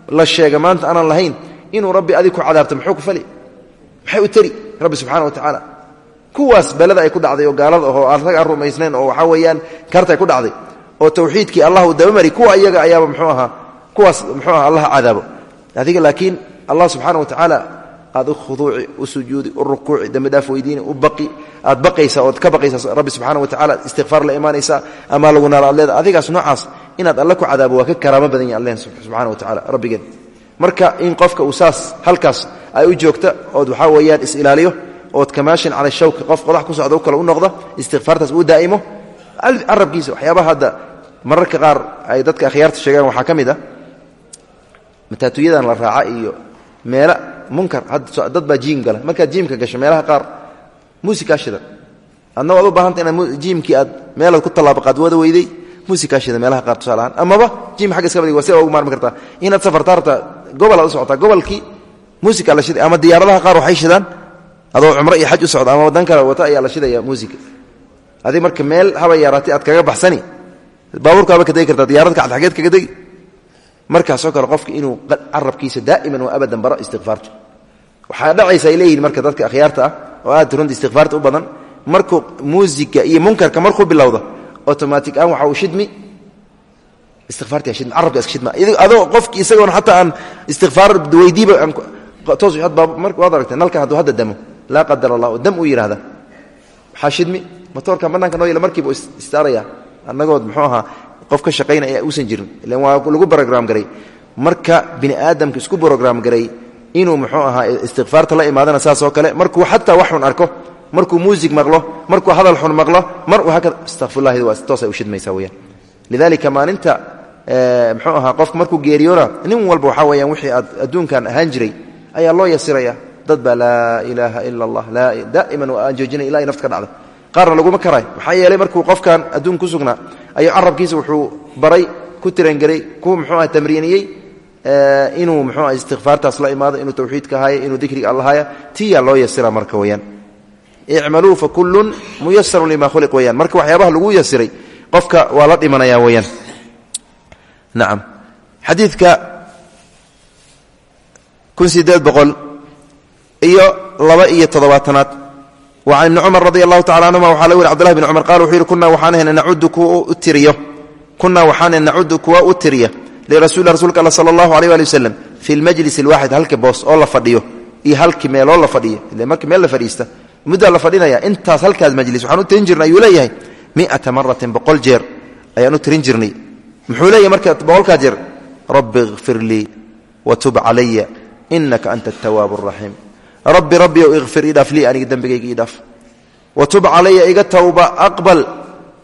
la sheega maanta aanan lahayn inuu rabbi adig ku cadaabto maxay u tari? Rabbi subxana wa tacaala kuwaas belada ay ku dhacday oo gaalada ahoo aan rag aan rumaysnayn oo waxaa weeyaan ku dhacday oo tawxiidkii allah uu dabamari kuwa iyaga ayaaba mxuu ahaa kuwaas mxuu aha allah cadaabo. Adiga laakiin allah subxaana wa tacaala aad u khuduuci u sujuudi u rukuuci dembi dhaaf weydiini u baqi aad baqaysa ood ka baqaysa rabbi subxana wa tacala istikfaar la imaanaysaa ama lagu leeda adigaas noocaas inaad alle ku cadaabo waa ka karaamo badan yahi alleh subxana wa tacala rabbigeen marka in qofka uu halkaas ay u joogta ood waxaa weeyaan is-ilaaliyo ood kamaashin cala shawki qof qodax ku socda u u noqda istikfaartaas uu daa'imo. Carabkiisa waxyaabaha hadda mararka qaar ay dadka akhyaarta sheegaan waxaa ka mid ah. Mataatuyadan la raaca iyo meela munkar dad baa jiim gala. Markaad jiimka gasho meelaha qaar muusikaa shidan. Adna u baahanta inaad jiimkii aad meelaad ku tallaabaqaad wada weyday muusikaa shida meelaha qaar tusaalahaan. Amaba jiim xagga iska badig waa sida ugu maarmi kartaa. Inaad safartaa rabtaa gobolaad u socotaa gobolkii muusika la shiday ama diyaaradaha qaar waxay shidaan adoo cumro iyo xaj u socda ama waddan kale wata ayaa la shidaya muusika adig marka meel haba yaaraatay aad kaga baxsani. Baabuurkaaba ka degi kartaa diyaaradka ad xageed kaga degi. Markaasoo kale qofka inuu carabkiisa daa'iman wa abadan baro istikfaarta waxaa dhacaysa ay marka dadka akhyaarta ah oo aad runta istikfaarta u badan markuu muusiga iyo munkarka markuu bilowdo automatic aan waxa uu shidmi istikfaarti shidmi carabka iska shidma. Adoo qofki isagoon xataa aan istikfaar weydiiba toos marka waad aragtay nalkan hadduu hadda damo laa qadar allah dam uu yidhahda maxaa shidmi motoorkan bannaanka noo yela markiiba istaaraya annagood muxuu ahaa qof ka shaqaynaya uusan jirin. Ilan waa lagu brogram garay. Marka bini aadamka isku brogram garay inuu muxuu ahaa istikfaarta la imaadana saas oo kale markuu xataa wax arko markuu muusig maqlo markuu hadal xun maqlo mar uu hakada astaqfirullahi waa toosay u shidmaysaa weyaan lidalika maalinta muxuu ahaa qofka markuu geeriyoona nin walba waxaa weyaan wixii adduunkan ahaan jiray ayaa loo yasiraya dad baa laa ilaaha ila allah daa'iman aan joojinay ila ay nafta ka dhacda qaarna laguma karaay maxaa yeelay markuu qofkan adduun ku sugnaa ayuu carabkiisa wuxuu baray ku tirangelay ku muxuu aha tamriiniyey inuu muxuu aha istikfaartaas la imaado inuu tawxiidka haya inuu dikriga allahaya tiyaa loo yasira marka weyaan icmaluu fa kullun muyasarun lima khuliq weyaan marka waxyaabaha lagu yasiray qofka waa la dhimanaya weyaan nacam xadiidka kun sideed boqol iyo laba iyo toddobaatanaad. Wa can ibni cumar radi allahu tacala canhuma waxaa laga weri cbdullahi bn cumar qala wuxuu yidhi kunaa waxaan ahayna nacudu kuwa u tiriyo. Kunaa waxaan nacudu kuwa u tiriya lirasuuli rsulka alla sala allahu aleyh ali waslem fi lmajlis alwaaxid halki boos oo la fadhiyo iyo halki meeloo la fadhiyo. Ile marki meel la fadhiista muddaa la fadhinaya intaas halkaas majlis waxaan u tirin jirnay ayuu leeyahay miata maratin boqol jeer ayaan u tirin jirnay. Muxuu leeyahay marka boqolkaa jeer rabbi ikfir lii watub calaya inaka anta atawaab araxiim rabbi rabbi ikfir idhaaf lii aniga dembigayga idhaaf. Watub calaya iga tawba aqbal.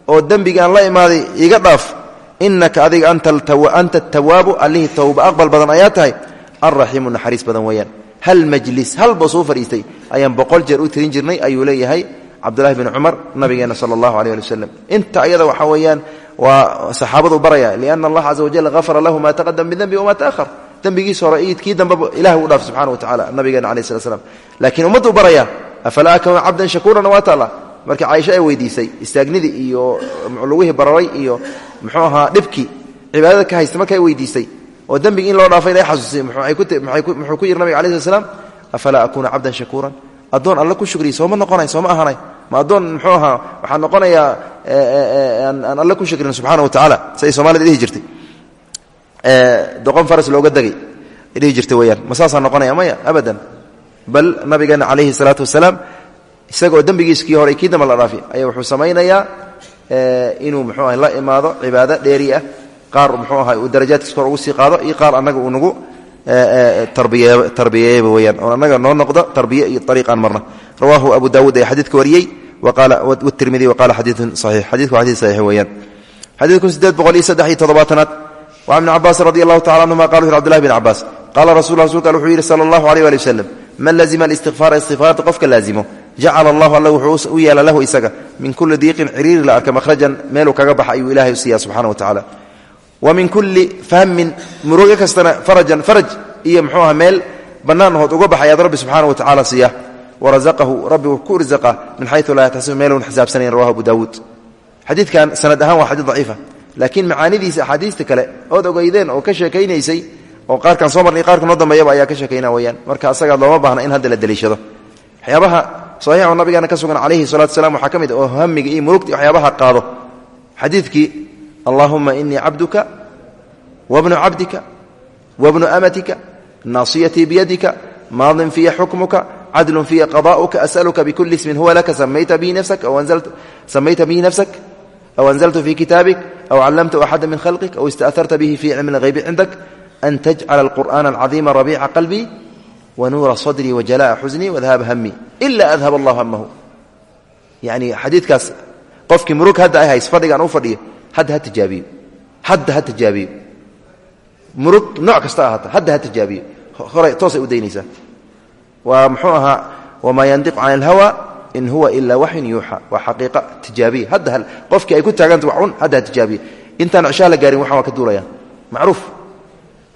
Oo dembigaan la imaaday iga dhaaf. Inaka adiga anta atawaabu allihii tawba. Aqbal badan ayaa tahay. Alraxiimu naxariis badan weeyaan hal majlis hal boo soo fadhiistay. Ayaan boqol jeer u tirin jirnay ayuu leeyahay cabdulahi bn cumar nabigeena sal allahu aleh ali waslem inta ayada waxaa weeyaan waa saxaabadu baraya liana allah caza wajal hafara lahu ma taqadam min dembi wama taahar dembigiis hore iyo kii dambeba ilahi u dhaaf subxana wa tacala nabigeena alayh slat slam laakiin ummaddu baraya afalaa akunu cabdan shakuuran waa taala? Marka caaisho ay weydiisay istaagnidii iyo lugihii bararay iyo muxuu ahaa dhibkii cibaadada ka haysta markay weydiisay oo dembigi in loo dhaafay la xasuusay muxuu ku yiri nabiga alai slat slam afalaa akuna cabdan shakuuran? Addoon alle ku shukriya sooma noqonay sooma ahanay ma addoon muxuu ahaa waxaa noqonayaa aan alle ku shukrin subxaana wa tacaala siay soomaalida dhihi jirtay doqon faras looga degay dhihi jirtay weyaan ma saasaa noqonaya maya? Abadan. Bal nabigeena calayhi salaatu wasalaam isagaoo dembigiiskii hore kii damba la dhaafi ayaa wuxuu samaynayaa inuu muxuu aha la imaado cibaado dheeri ah. Qaar muxuu aha uu darajaadkiis kor ugu sii qaado iyo qaar annaga uu nagu tarbiyeeyaba weyaan oo annaga noo noqdo tarbiye iyo ariiqaan marna. Rawaahu abu daawuud ayaa xadiidka wariyey wtirmidi waqala xadiiun saxiix. Xadidku xadiid saxiix weeyaan. Xadiidku sideed boqol iyo saddex iyo toddobaatanaad wa ibni cabaas radi allahu tacala anhuma qala wuxu abdullahi bn cabaas qaala rasul rasulka wuxuu yidhi sala allahu aleyh ali waslem man lazima alistiqfaara istiqfaarta qofka laazimo jacala allahu alla wuxuu u yeela lahu isaga min kulli diiqin ciriiri la arka mahrajan meeluu kaga baxa ayuu ilahay u siiya subxana wa tacala wa min kulli fahmin murugo kastana farajan faraj iyo mxuu aha meel bannaan hood uga baxayaad rabbi subxana wa tacala siiya warazaqahu rabbi wuu ku irzaqa min xayu laa yaxtasibu meelun xisaabsanayn rawahu abu daawuud xadiidkan sanad ahaan waa xadiid daciifa laakiin macaanidiisa axaadiista kale ood ogeydeen oo ka sheekaynaysay oo qaarkan soo marnay qaarka noo dambeeyaba ayaa ka sheekayna weyaan marka asagaa looma baahna in hadda la deliishado waxyaabaha saxiixo nabigeena ka sugan calayhi salatu salam waxaa ka mid oo hamiga iyo murugta waxyaabaha qaado. Xadiidkii allaahuma inii cabduka wabnu cabdika wabnu amatika naasiyatii biyadika maadin fiya xukmuka cadl fiya qada'uka as'aluka bikuli ismin huwa laka samayta bihi nafsak aw anzaltu fi kitaabik aw callamtu axada min khalqik aw ista'harta bihi fi cilmi اlghaybi cindak an tajcala alqur'ana alcadiima rabiica qalbii wanuura sadrii wajala'a xusnii wadahaba hami ila adhab allahu hamahu yani xadiidkaas qofkii murug hadda ay hays fadhigaan u fadhiyo hadda ha tijaabiyo hadda ha tijaabiyo murug nooc kasta ahaata hadda ha tijaabiyo hore toosay u daynaysaa waa muxuu ahaa wamaa yandiqu can alhawa in huwa ilaa waxyun yuuxa. Waa xaqiiqa tijaabiya hadda qofkii ay ku taaganta wax un hadda ha intaan cishaa la gaarin waxan waa ka duulaya. Macruuf.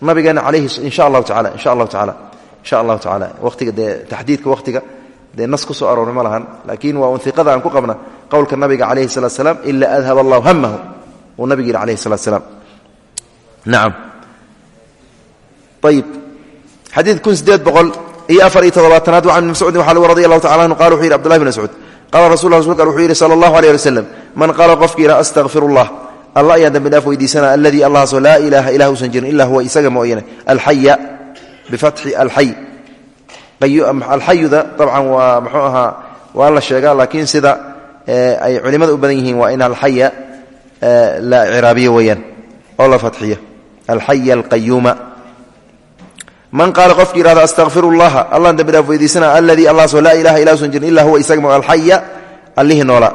Nabigeena calayhi insha allahu tacala insha allahu tacala insha allahu tacala waqtiga dee taxdiidka waqtiga dee nas ku soo arooray ma laakiin waa un iqada aan ku qabna. Qowlka nabiga calayhi salatu salaam ila adhab allahu hamahu uu nabig yidhi alayhi salatu salaam. Nacam ayib xadiid kun sideed boqol iyo afar iyo toddobaatanaad wa can ibni mascuudin waxa radi allahu tacala anhu qala wuxu yidhi abdullahi bn mascuud qala rasul rasulka wuxuu yidhi sala allahu aleyh ali waslem man qaala qofki yidha astaqfir allah alla ayaan dembi dhaaf weydiisanaa aladii allahaasoo laa ilaaha ilah usan jirin ilaa huwa isaga mooyane alxaya bifatxi alxay alxayuda dabcan waa muxuu ahaa waa la sheegaa laakiin sida ay culimmada u badan yihiin waa in alxaya la ciraabiyo weeyaan oo la fatxiyo alxaya alqayuuma man qaala qofki yihahda astaqfir llaha allaan dembi dhaaf weydiisana aladii allahaasoo laa ilaha ila usan jirin illa huwa isaga alxaya allihii noola.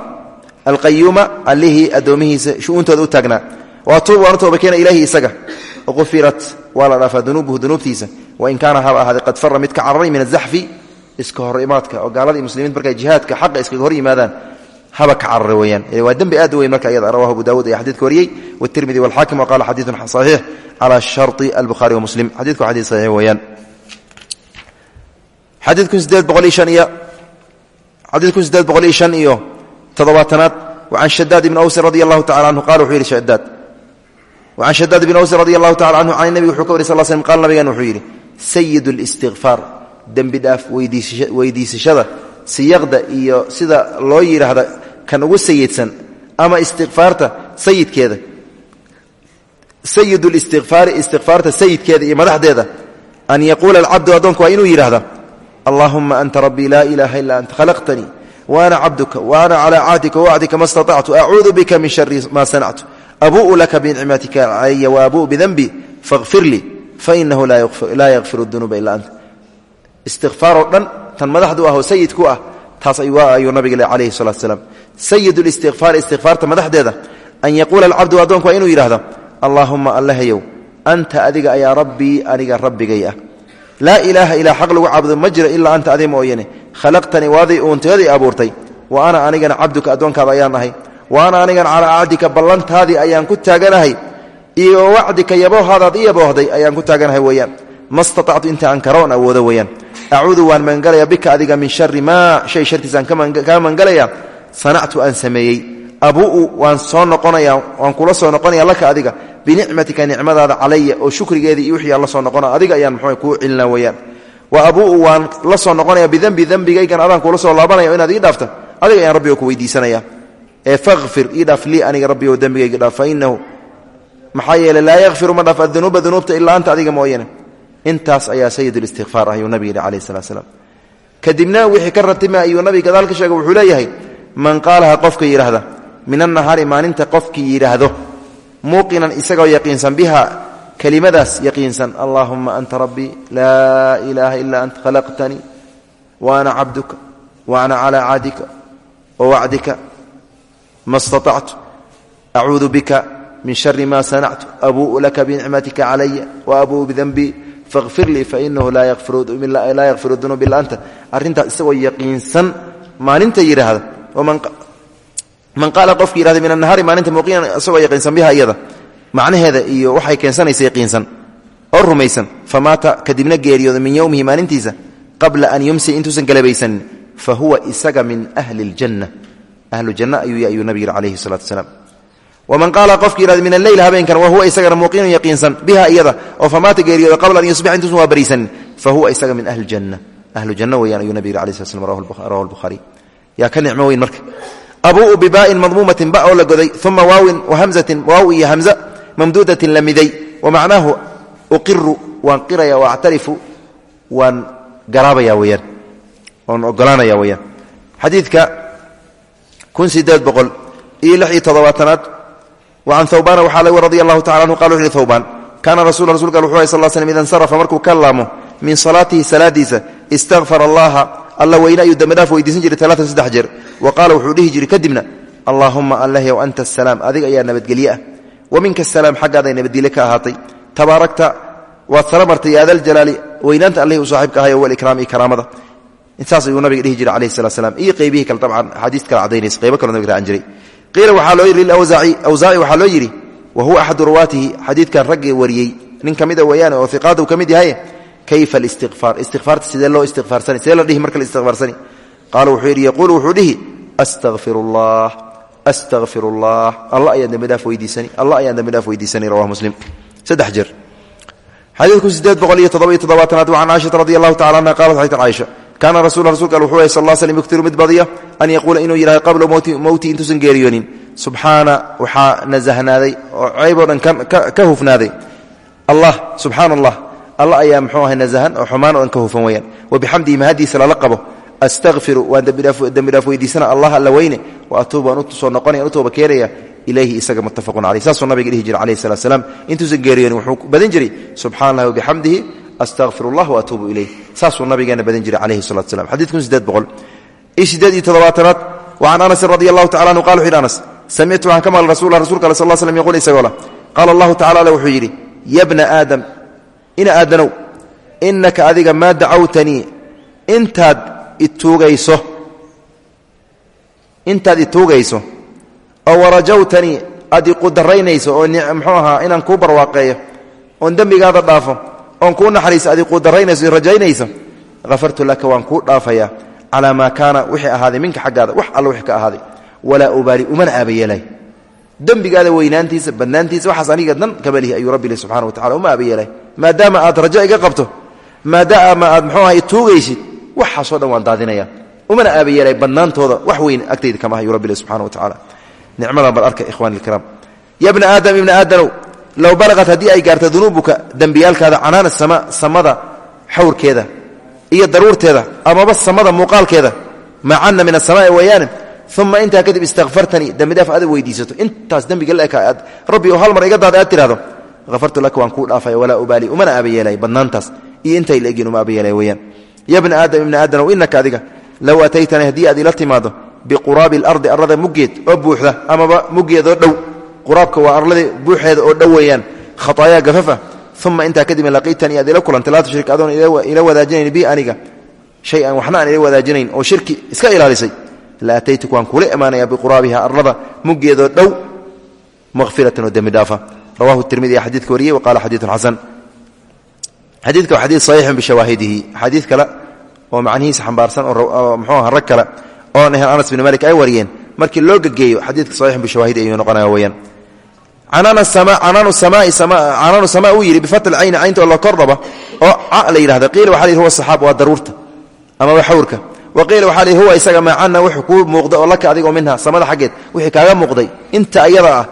Alqayuuma allihii addoomihiisa shu'uuntooda u taagnaa waatuub waanu toobakeena ilahi isaga. Ufirat waa la dhaafaa dunuubuhu dunuubtiisa. Wain kaana haba ahaade qad fara mid ka cararay min azaxfi iska hor imaadka oo gaalada iyo muslimiinta markay jihaadka xaqa iskaga hor yimaadaan haba ka cararay weyaan waa dembi aad u weyn marka iyada rawahu abu dawud ayaa xadidka wariyey wtirmidi walxaakim wa qala xadiidun saxiix cala shari albuhari wamuslim xadidku xadiid saxiix weeyaan. Xadiidkun sideed boqol iyo shan iyo toddobaatanaad wacan shadaad ibni awsin radi allahu tacala anhu qala wuxuu yidhi shadaad wacan shadaad ibni awsin radi allahu tacala canhu can nebiga wuxuu ka wari sal slm qaala nabigan wuxuu yidhi sayid اlistikfaar dembi dhaaf weydiisashada siyaqda iyo sida loo yidhaahda kan ugu sayidsan ama istikfaarta sayidkeeda sayid اlistikfaari istikfaarta sayidkeeda iyo madaxdeeda an yaquula alcabdu addoonku waa inuu yidhahda allahuma anta rabbii laa ilaaha ila anta khalaqtanii waana cabduka waana calaa cahdika wacdika ma staطactu acuudu bika min shari ma sanactu abu'u laka binicmatika calaya waabu'u bidanbi faغfir lii fainahu laa yakfir dunuuba ila anta istikfaaroo dhan tan madaxdu ah oo sayidku ah taas ayuu nabiga le calayhi salatu salaam. Sayid listikfaar istikfaarta madaxdeeda an yaquula alcabdu addoonku waa inuu yidhahdo allaahuma allahayow anta adiga ayaa rabbii aniga rabbigay ah. Laa ilaaha ilaa xaq lagu caabudo ma jiro ilaa anta adi mooyane. Khalaqtanii waaday uuntayadii abuurtay. Wa ana anigana cabduka addoonkaada ayaan ahay. Wa ana anigana calaa cahdika ballantaadii ayaan ku taaganahay. Iyo wacdika yaboohaadaad i yaboohday ayaan ku taaganahay weeyaan ma staactu inta aan karoon awoodo weeyaan. Acuudu waan magangalaya bika adiga min shari maa shay shartiisaan kaa magangalaya sanactu aan sameeyey. Abu'u waan soo noqonaya waan kula soo noqonaya laka adiga. Binicmatika nicmadaada calaya oo shukrigeedii iyo wixii aan la soo noqona adiga ayaan muxuu kuu celina weeyaan. Wa abu'u waan la soo noqonaya bidembi dembigaygan adaan kuula soo laabanaya inaad ii dhaafta adiga ayaan rabbigo ku weydiisanaya. Ee fakfir ii dhaaf lii aniga rabbigo dembigayga dhaaf fa inahu maxaa yeele laa yakfiru ma dhaaf adunuuba dunuubta ilaa anta adiga intaas ayaa sayidistikfaar ah yuu nabig yihi alayh sala slam kadibna wixii ka ratima ayuu nabig gadaal ka sheega wuxuu leeyahay man qaalaha qofka yidhaahda min annahaari maalinta qofkii yidhaahdo muuqinan isagoo yaqiinsan biha kelimadaas yaqiinsan allaahuma anta rabbii laa ilaaha ilaa anta khalaqtanii wa ana cabduka wa ana calaa cahdika wa wacdika ma staactu acuudu bika min shari ma sanactu abuu'u laka binicmatika calaya wa abuu'u bidanbii faqfir lii fainahu laa yakfiru dunuub ila anta. Arrintaas isagoo yaqiinsan maalinta yidhaahda. Man qaala qofki yihahda min anahaari maalinta muuqinan isagoo yaqiinsan biha iyada. Macnaheeda iyo waxay keensanaysa yaqiinsan oo rumaysan. Kadibna geeriyooda min yowmihi maalintiisa qabla an yumsi intuusan galabaysanin. Fa huwa isaga min ahli اljanna ahlu janna ayuu ayuu nabig yidhi calayhi salatu wasalaam waman qaala qofki yihahda min alleyl habeenkan wa huwa isagana muuqinun yaqiinsan biha iyada oo famaata geeriyooda qabla an yusbixa intuusan waa bariisanin fa huwa isaga min ahli janna ahlu janna weeyaan ayuu nabig alayh slat slam rawahu lbukhaari yaa ka nicmo weyn marka abuu'u bibaain madmuumatin ba oo la goday uma waawin wahamzatin waaw iyo hamza mamduudatin la miday wamacnaahu uqiru waan qiraya wa actarifu waan garaabaya weyaan waan ogolaanaya weyaan xadiidka kun sideed boqol iyo lix iyo toddobaatanaad wa can thawbaana waxaa laga radi allahu tacala anhu qala wuxu uhi thawbaan kaana rasul rasulka wuxu ay sal slm ida insarafa markuu ka laamo min salaatihi salaadiisa istakfara allaha alla weyne ayuu dembidhaaf weydiisan jiray talaatan saddex jeer wa qaala wuxuu dhihi jiray kadibna allaahuma allahyow anta asalaam adiga ayaa nabadgelye ah wa minka asalaam xaggaaday nabadgelye ka ahaatay tabaarakta waad sala martay ya daljalaali weynaanta allihii u saaxiibka ahayo walikraam iyo karaamada intaas ayuu nabiga dhihi jiray calayhi salat slam iyo qeybihii kale dabcan axaadiis kale cadaynaysa qaybo kaloo nabiga raacan jiray qiila waxaa loo yidhi awsaaci waxaa loo yidhi wa huwa axadu ruwaatihi xadiidkan raggii wariyey nin ka mida weeyaane oo iqaada uu ka mid yahay kayfa alistiqfaar istiqfaarta sidee loo istiqfaarsani sidee la dhihi marka la istiqfaarsani qaala wuxuu yidhi yaquulu wuxuu dhihi astaqfir allah astaqfir allah alla ayaan dembidhaaf weydiisani alla ayaan dembidhaaf weydiisani rawah muslim. Saddex jeer. Xadiidku sideed boqol iyo toddoba iyo toddobaatanaad wa can caaishata radi allahu tacala anha qalat xaytan caaisha kaana rasul rasulka wuxuu ahy sal slm yuktiru mid badiya an yaquula inuu yidhahdo qabla mowti intuusan geeriyoonin subxaana waxaa nasahnaaday oo ceyboo dhan ka hufnaaday allah subxaana allah alla ayaa mxuu ahay nasahan oo xumaan o dhan ka hufan weyaan wa bixamdihi mahadiisa lala qabo astaqfiru waan dembidhaaf weydiisana allah alla weyne wa atuubu waan u soo noqonaya an u tooba keenaya ilayhi isaga muttafaqun caleyh saasuu nabiga slam astaqfir allah waatuubu ilayh. Saasuu nabigeena badan jiray calayhi salatu slam xadidkun sideed boqol. Iyo sideed iyo toddobaatanaad wa can anasin radi allahu tacala anhu qala wuxu yidhi anas samictu waxaan ka maqlay rasulah rasulka ale sal l slam yaqul isagoo lah qaala allahu tacala ale wuxuu yidhi ya bna aadam ina aadanow inaka adiga maa dacawtanii intaad ituugayso intaad ituugayso oo warajawtanii aad iqudaraynayso oo muxuu ahaa inaan kuu oon kuu naxariiso adi qudaraynayso rajaynayso hafartu laka waan kuu dhaafayaa calaa maa kaana wixii ahaaday minka xaggaada wax alla wixii ka ahaaday. Walaa ubaali umana aabayeelay dembigaada weynaantiisa badnaantiisa waxaas aniga dan kamalihi ayuu rabbi li subxana wa tacala uma aabayeelay maadaama aad rajo iga qabto maadaama aad muxuu ahay tuugaysid waxaasoo dhan waan daadinaya umana aabayeelay badnaantooda wax weyn agtayda kama ayuu rabbi li subxana wa tacala nicmadan bal arka ikhwani ilkiraam ya bna aadam ibna aadanow low balaqat haddii ay gaarto dunuubuka dembiyaalkaada canaana sama samada xawrkeeda iyo daruurteeda amaba samada muuqaalkeeda macana min asamaai wayaane uma intaa kadib istakfartanii dembidhaaf aad weydiisato intaas dembiga laeka aad rabbi oo hal mar iga daada aad tirahdo hafartu laka waan kuu dhaafaya walaa ubaali umana aabayeelay badnaantaas iyo intay laegin uma aabayeelay weyaan ya bna aadam ibna aadanow inaka adiga low ataytanii haddii aad ila timaado biquraabi alardi arlada muggeed oo buuxda amaba muggeedoo dhow quraabka waa arladii buuxeeda oo dhow weeyaan. Khataayaa gafafa. Uma intaa kadib laqiitanii aad ila kulantay laa tushrik adoon ila wadaajinayn bi aniga. Shay an waxna aan ila wadaajinayn oo shirki iska ilaalisay. La ataytuk waan kuula imaanaya biquraabiha arlada muggeedoo dhow mahfiratan oo dembi dhaafa. Rawahu tirmidi xadidka wariyey wa qaala xadiidun xasan. Xadiidka waa xadiid saxiixun bishawaahidihi. Xadiid kale oo macnihiisa xambaarsan oo mxuu aha rag kale oon ahayn anas bin malik ay wariyeen. Markii loo xadiidka canaanu sama uu yidhi bifatl cayni caynta oo la kordhaba oo ca la yidhahda qiila waxa la huwa saxaab waa daruurta amaba xawrka wa qiila waxaa la huwa isaga maacana wuxuu kuu muuqda oo laka adigoo minha samada xaggeed wixii kaaga muuqday. Inta ayada ah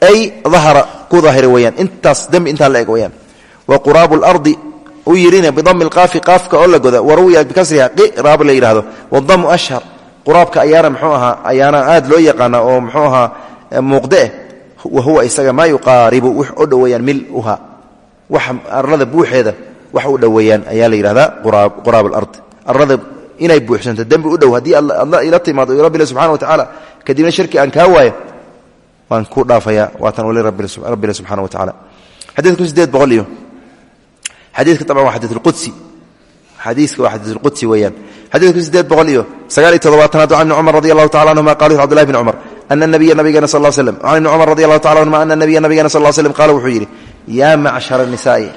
ay dahara ku daahira weyaan intaas dembi intaa la eg weyaan wa quraabu lardi u yirina bidami lqaafi qaafka oo la goda waruwiya bikasriha qiraab la yidhahdo wadamu ashhar quraabka ayaana mxuu ahaa ayaana aad loo yaqaana oo mxuu ahaa muuqdeeh wa huwa isaga maa yuqaaribu wix u dhoweeyaan miluha wax arlada buuxeeda wax u dhoweeyaan ayaa la yidhahdaa quraab alard arlada inay buuxsanto dembi u dhow haddii alla ila timaado rabbi subxana wa tacaala kadibna shirki aan kaa waayo waan ku dhaafaya waatan wali rabbina subxana wa tacaala. Xadiidku sideed boqol iyo xadiidka taban waa xadiid lqudsi xadiiska waa xadiid lqudsi weeyaan. Xadiidku sideed boqol iyo sagaal iyo toddobaatanaad can ibni cumar radi allahu tacala anhuma qalu cbdullahi bni cumar ana nabiya nabigeena sal slm can ibni cumar radi allahu tacala anhuma ana nabiya nabigeena sal slm qaala wuxuu yidhi yaa macshara nisaa'i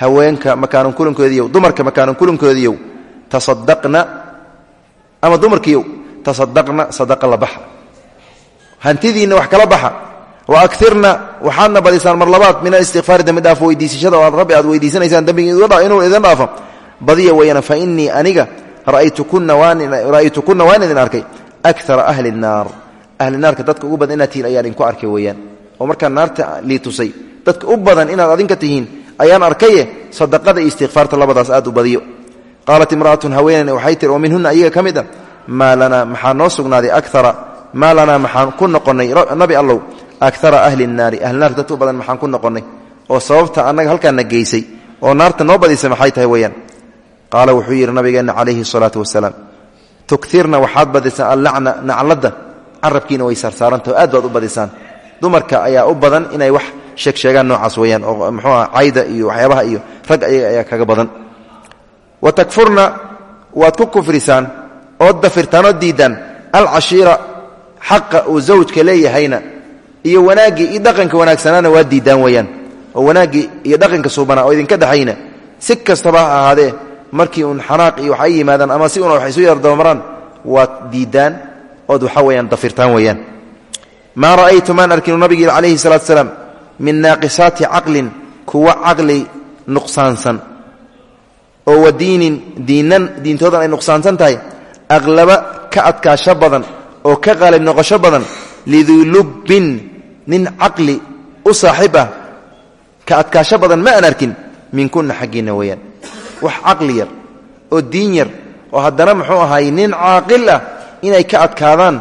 haweenka makaanan kulankoodiiyow dumarka makaanan kulankoodiiyow tasadaqna ama dumarkiiyow tasadaqna sadaqa la baxa hantidiinna wax kala baxa wa akirna waxaadna badisaan mar labaad min alistiqfaari dembi dhaaf weydiisashada oo aad rabbi aad weydiisanaysaan dembigi inuu idin dhaafo badiya weeyaan fa innii aniga ra'aytukuna waan idin arkay akara ahli naar ahli naarka dadka ugu badan inaad tihiin ayaan idinku arkay weeyaan. Oo markaa naarta liitusay dadka u badan inaad adinka tihiin ayaan arkaye sadaqada iyo labadaas aad u badiyo. Qaalat imra'atun haweenan waxay tiri oo minhuna ayaga ka mid a maa maxaa noo sugnaaday akara maa maxaan ku noqonnay nabi allow akara ahli naari ahli naarka dadka u badan maxaan ku noqonnay? Oo sababta annaga halkaana geysay oo naarta noo badisa maxay tahay weeyaan? Qaala wuxuu yidhi nabigeenna calayhi salaatu wasalaam tukirna waxaad badisaan allacna nacladda carabkiina way saarsaarantaho aad baad u badisaan dumarka ayaa u badan inay wax sheegsheegaan noocaas weyaan oo mxuu aha cayda iyo waxyaabaha iyo rag ayaga ayaa kaga badan. Wa takfurna waad ku kufrisaan ood dafirtaan oo diiddaan alcashiira xaqa uu zawjka leeyahayna iyo wanaaggii iyo dhaqanka wanaagsanaana waa diiddaan weeyaan. Oo wanaaggii iyo dhaqanka suubanaa oo idinka dhexayna si kastaba ha ahaadee markii uun xanaaq iyo wax ay yimaadaan ama si una wax isu yardabamaraan waad diiddaan ood waxaa weyaan dafirtaan weeyaan. Maa ra'aytu maan arkinu nabigii calayhi salaatu salaam min naaqisaati caqlin kuwa caqli nuqsaansan. Oo wa diinin diinan diintoodan ay nuqsaansan tahay aqlaba ka adkaasho badan oo ka qaalib noqosho badan liduu lubbin nin caqli u saaxiib ah ka adkaasho badan ma aan arkin minkunna xaggiinna weeyaan. Wax caqli yar oo diin yar oo haddana muxuu ahaay nin caaqil ah inay ka adkaadaan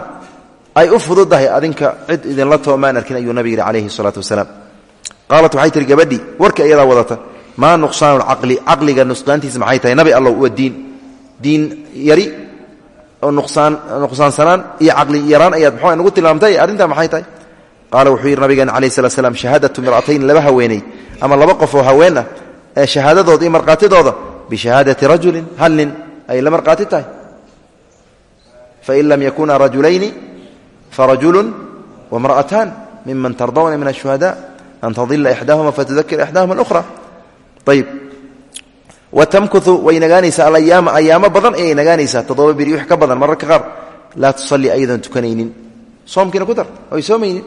ay u fududahay adinka cid idinla too maan arkin ayuu nabig yidhi calayhi salaatu wasalaam. Qaalat waxay tihi gabadhii warka iyadaa wadata. Maa nuqsaanu lcaqli caqliga nuqsaantiisa maxay tahay? Nabi allow waa diin. Diin yari oo nuqsaan nuqsaansanaan iyo caqli yaraan ayaad muxuu nagu tilmaamtay? Arrintaa maxay tahay? Qaala wuxuu yidhi nabigeena calayhi salat slam shahaadatu mir'atayn laba haweeney ama laba qof oo haween ah ee shahaadadooda iyo markhaatidooda bishahaadati rajulin hal nin ay la markhaati tahay fain lam yakuna rajulayni farajulu wamra'ataan miman tardawna min ashuhada an tadila ixdaahuma fatudakira ixdaahuma alukhra ayib wa tamkuu way nagaanaysaa alayaama ayaamo badan ayay nagaanaysaa toddoba biri wix ka badan mararka qaar laa tusalii ayadan tukanaynin soomkiina ku dar ay soomaynin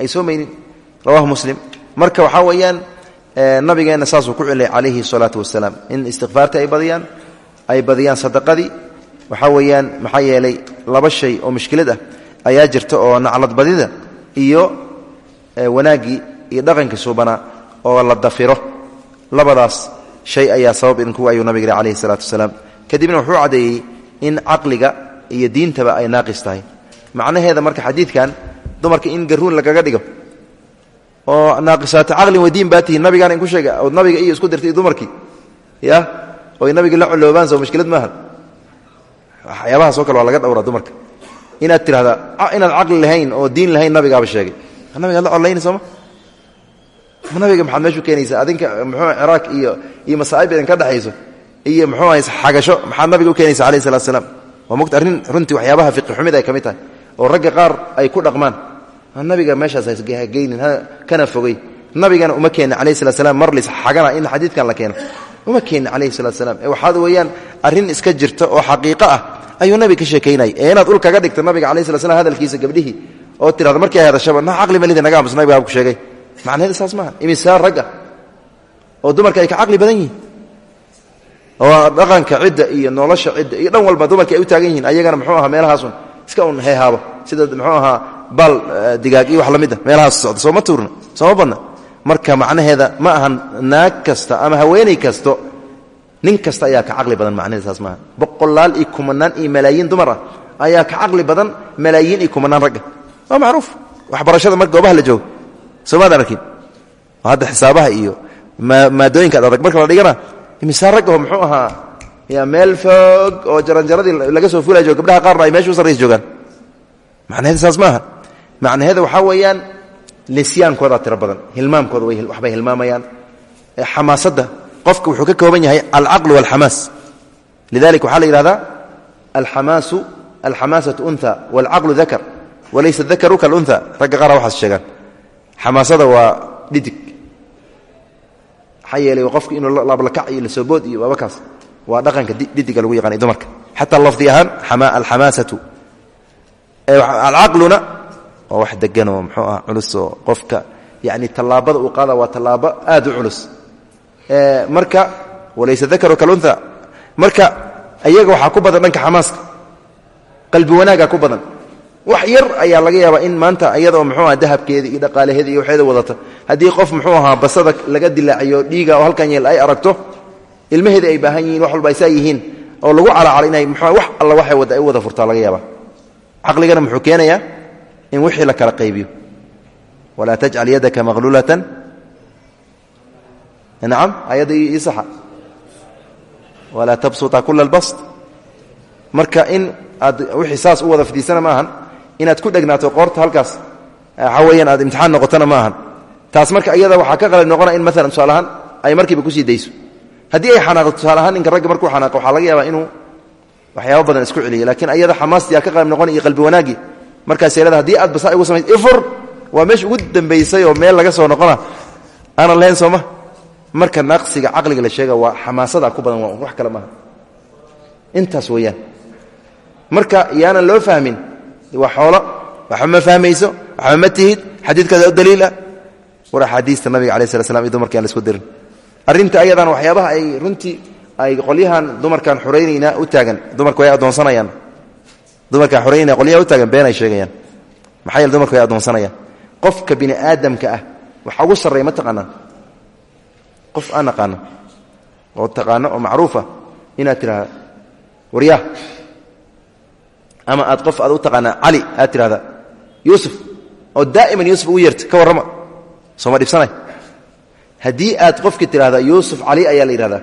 ay soomaynin rawahu muslim marka waxaa weeyaan nabigeenna saasuu ku celiyay calayhi salaatu wasalaam in istikfaartii ay badiyaan ay badiyaan sadaqadii waxaa weeyaan maxaa yeelay laba shay oo mushkilad ah ayaa jirta oo nacladbadida iyo wanaaggii iyo dhaqankii suubanaa oo la dafiro. Labadaas shay ayaa sabab idinku ayuu nabig yihi calayhi salaatu wasalaam. Kadibna wuxuu caddeeyey in caqliga iyo diintaba ay naaqis tahay. Macnaheeda marka xadiidkan dumarka in garuun lagaga dhigo oo naaqisaata caqlin wadiin baa tihiin nabigaana inku sheega nabiga iyo isku dirtay dumarkii ya oy nabigii la coloobaan soo mushkilad maaha waxyaabahaas oo kale waa laga dhowraa dumarka. Inaad tirahdaa inaad caqli lahayn oo diin lahayn nabigaaba sheegay. Nabiga ad la colayn sooma nabiga maxaad meeshu keenaysaa adinka mxuu ciraaq iyo iyo masaa'ib idinka dhexayso iyo muxuu ahay xagasho? Maxaad nabiga u keenaysa alayh salatu salaam waa mogta arrin runtii waxyaabaha fiqi xumid ay ka mid tahay oo ragga qaar ay ku dhaqmaan. Nabiga meeshaas hageynin kana fogey nabigana uma keenin alayh salat slam marlis xagana in xadiidkan la keeno uma keenin calayhi salatu salaam. Ee waxaad weeyaan arrin iska jirta oo xaqiiqo ah ayuu nabiga ka sheekaynayay. Ee inaad ul kaga dhigto nabiga alayh slat slam hadalkiisa oo tirahda markii ay hadashaba na caqli malidi naga aamus nabiga ku sheegay. Macnaheeda saas maaha. Imisaar ragga oo dumarka ay ka caqli badan yihiin oo dhaqanka cidda iyo nolosha cidda iyo dhan walba dumarka ay u taagan yihiin ayagana muxuu ahaa meelahaasun iska un heehaabo. Sida muxuu ahaa baal digaag iyo wax la a meelahaas socda. Sooma tuurna sooma badna marka macnaheeda ma ahan naag kasta ama haweeney kasto nin kasta ayaa ka caqli badan macnaheed saas boqolaal iyo kumanaan iyo malaayiin dumar ah ayaa ka caqli badan malaayiin iyo kumanaan ragga. Waa macruuf. Waxbarashada marka goobaha la joogo. Soomaad arkin hadda xisaabaha iyo maadooyinka adag marka la dhigana imisaan rag oo muxuu ahaa ya meel foog oo jaranjaradii laga soo fulaya joogo gabdhaha qaarna ay meesha u sarraysa joogaan. Macnaheeda saas maaha. Macnaheeda waxaa weeyaan lisyaankoodaa tiro badan. Hilmaamkooda waxbay hilmaamayaan. Xamaasadda qofka wuxuu ka kooban yahay alcaql walxamaas. Lidalika waxaa la yidhahdaa alxamaasu alxamaasatu unha walcaqlu dakar walaysa dakaru kalunha ragga qaara waxaas sheegaan. Xamaasada waa dhidig. Maxaa yeelay qofka inuu laablakac iyo lasoobood iyo babakaas waa dhaqanka dhidiga lagu yaqaanay dumarka. Xataa lafdi ahaan alxamaasatu. Alcaqluna waa wax deganoo mxuu ah culus oo qofka yani tallaabada uu qaada waa tallaabo aad u culus. Marka walaysa dakaru kalunha marka iyaga waxaa ku badan dhanka xamaaska. Qalbi wanaaga ku badan. Wax yar ayaa laga yaabaa in maanta iyadoo mxuu aha dahabkeeda iyo dhaqaalaheeda iyo waxeeda wadata haddii qof muxuu ahaa basada laga dilaaciyo dhiiga oo halkan yeel ay aragto ilmaheeda ay baahan yihiin wax walba ay saa yihiin oo lagu calacalo inay mxu wax alla waxay wada ay wada furtaa laga yaaba caqligana muxuu keenayaa in wixii la kala qaybiyo. Walaa tajcal yadaka maqluulatan nacam ayadda ii saxa. Walaa tabsuta kula albast. Marka in aad wixii saas u wada fidhiisana ma ahan. Inaad ku dhegnaato qoorta halkaas waxaa weyaan aad imtixaan noqotona ma ahan. Taas marka iyada waxaa ka qalab noqona in maalan tusaalahaan ay markiiba ku sii dayso. Haddii ay xanaaqdo tusaalahaan ninka ragga markuu xanaaqo waxaa laga yaabaa inuu waxyaaba badan isku celiyo. Laakiin ayada xamaastii markaas yeelada haddii aad basa ugu samays ifur waa meesha ugu dambaysay oo meel laga soo noqona. Aanan lahayn sooma marka naqsiga caqliga la sheega waa xamaasada ku badan wax kale maaha. Intaas weeyaan. Marka yaanan loo fahmin waa xoolo waxba ma fahmayso waxba tihid xadiidkaada u daliila war axaadiista nabiga alai slat slam iyo la isku dirin. Arrinta ayadana waxyaabaha ay runtii ay qolyahan dumarkaan xuraynaynaa u taagan. Dumarku way addoonsanayaan dumarkaan xoraynaya qolyaha u taagan been ay sheegayaan. Maxaa yeele dumarku addoonsanayaan. Qofka bini aadamka ah waxaa ugu sarreeya ma taqaanaan. Qof aan naqaano oo taqaano oo macruufa inaad tidhahda waryaah ama aad qof aad u taqaanaa cali aad tidhahda yuusuf oo daa'iman yuusuf ugu yeerta ka warrama sooma dhibsanay haddii aad qofki tidhahda yuusuf cali ayaa la yidhahdaa.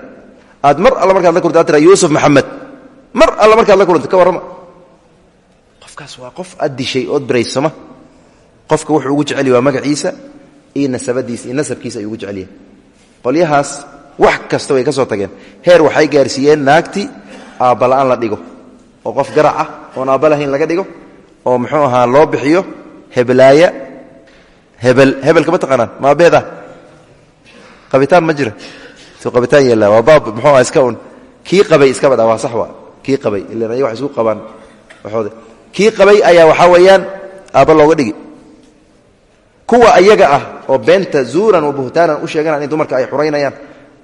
Aad mar alla markaad la kurta ad tirada yuusuf maxamed. Mar alla markaad la kuranta ka warrama qofkaas waa qof aad dishay ood qofka wuxuu ugu jecel yahy magaciisa iyo nasabadiisa iyo nasabkiisa ugu jecel yahay. Qolyahaas wax kasta way ka soo tageen. Heer waxay gaarsiiyeen naagti aabbala'aan la dhigo. Oo qof garac ah oon aabba laga dhigo. Oo muxuu ahaa loo bixiyo heblaaya hebel hebelka ma taqaanaan? Maabeeda qabitaan ma jira. Qabitaan yeella waa baab muxuu iska un. Kii qabay iska badha waa sax wa qabay ilan aya wax isku qabaan. Waxooda kii qabay ayaa waxaa weeyaan aabba looga dhigi. Kuwa ayaga ah oo beenta zuuran wa buhtaanan u sheeganaan in dumarka ay xuraynayaan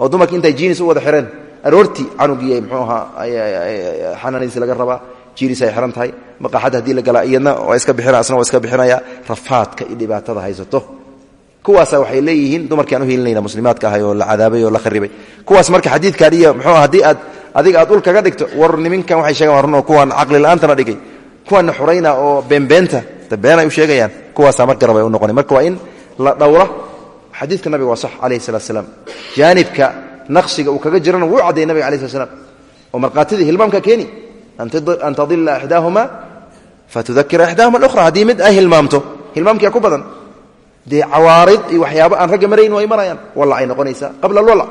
oo dumarka intay jiinis wada xireen aroortii canugii mxuu ahaa xanaanadiisi laga rabaa jiinis ay xihan tahay maqaaxadda haddii la galaa iyadna waa iska bixina asna waa iska bixinaya rafaadka dhibaatada haysato. Kuwaasa waxay leeyihiin dumarkii aan u muslimaadka ahay oo la cadaabay oo la kharibay. Kuwaas marka xadiidkan iyo mxuu haddii aad adiga aad ul kaga dhigto war niminkan waxay sheegan waa runoo kuwaan caqli la'aantana dhigay kuwaanna xurayna oo beenbeenta been ay u sheegayaan kuwaasaa mar garab ay u noqona marka waa in la dhowra xadiidka nabiga waa sax calayhi salat slam jaanibka naqsiga uu kaga jirana wuu cadday nabiga alai slat slam oo markhaatidii hilmaamka keeni. An tadila ixdaahuma fatudakira ixdaahuma aluhra haddii mid ay hilmaamto hilmaamkia ku badan. Dee cawaarid iyo waxyaaba aan ragga marayn way marayaan. Walla ay noqonaysaa qabla alwalac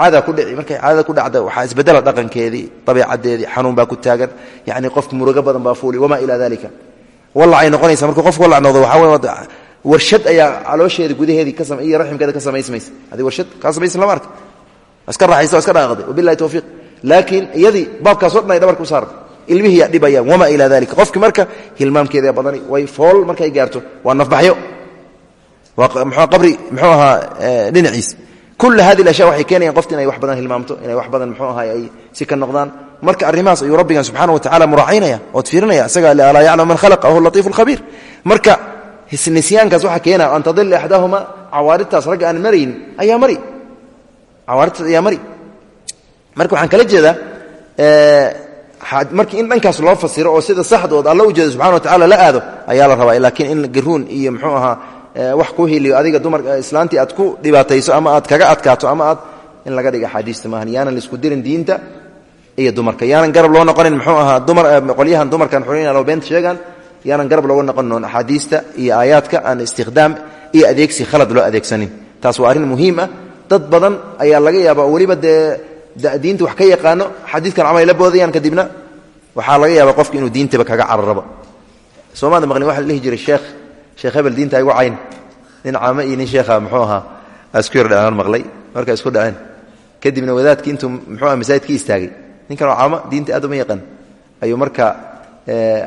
caada ku dhici markay caadada ku dhacda waxaa isbedela dhaqankeedii dabiicadeedii xanuun baa ku taagan yani qofka murugo badan baa fuuli wamaa ilaa dalika walla ay noqonaysa markuu qofka walla noqdo waxaa warshad ayaa caloosheeda gudaheedii iyo raximkeeda ka samaysmaysa haddii warshad kaa samaysan lama arka iska raaxaysa o iska dhaqaaqday wabilahi towfiiq laakiin iyadii baabkaasoo dhan ay dhabarka u saartay ilmihiiyaa dhibayaan wamaa ilaa dalika qofki marka hilmaamkeeda badani way fool markay gaarto waa nafbaxyo. Waa mxuu qabri muxuu ahaa dhinaciis kula hadi ashya waxay keenayaan qofta inay wax badan hilmaamto inay wax badan mxuu ahaa ay si ka noqdaan marka arrimahaas ayuu rabbigan subxaana wa tacala muraacaynaya ood fiirinaya isaga alaa yaclam man khalaqa wahu latiifu lkhabiir marka nisyaankaas waxaa keena an tadila axdaahuma cawaaridtaas ragga aan marayn ayaa mari cawaaridtaas ayaa mari marka waxaan kala jeedaa markii in dhankaas loo fasiro oo sida saxdood alla u jeedo subxana wa tacala la aado ayaa la rabaa laakiin in garuun iyo muxuu ahaa wax kuu hiliyo adiga dumar islaantii aad ku dhibaatayso ama aad kaga adkaato ama aad in laga dhiga axaadiista maahan yaanan la isku dirin diinta iyo dumarka. Yaanan garab loo noqonin muxuu ahaa dumar qolyahan dumarkan xulina loo beenta sheegaan yaanan garab looga noqonin axaadiista iyo aayaadka aan istikhdaam iyo adeegsi khalad loo adeegsanin. Taas waa arrin muhiim ah. Dad badan ayaa laga yaaba oo weliba dee diinta wax ka yaqaano xadiidkan camal la boodayaan kadibna waxaa laga yaaba qofka inuu diintaba kaga cararaba soomaalida maqlin waxa la dhihi jiray sheekh sheekh hebel diinta igu cayn. Nin caamo iyo nin sheekha muxuu ahaa isku yar dhaaan maqlay markaa isku dhaceen kadibna wadaadkii intuu muxuu aha masaajidkii istaagay. Ninkan oo caamo diinta aad uma yaqaan. Ayuu marka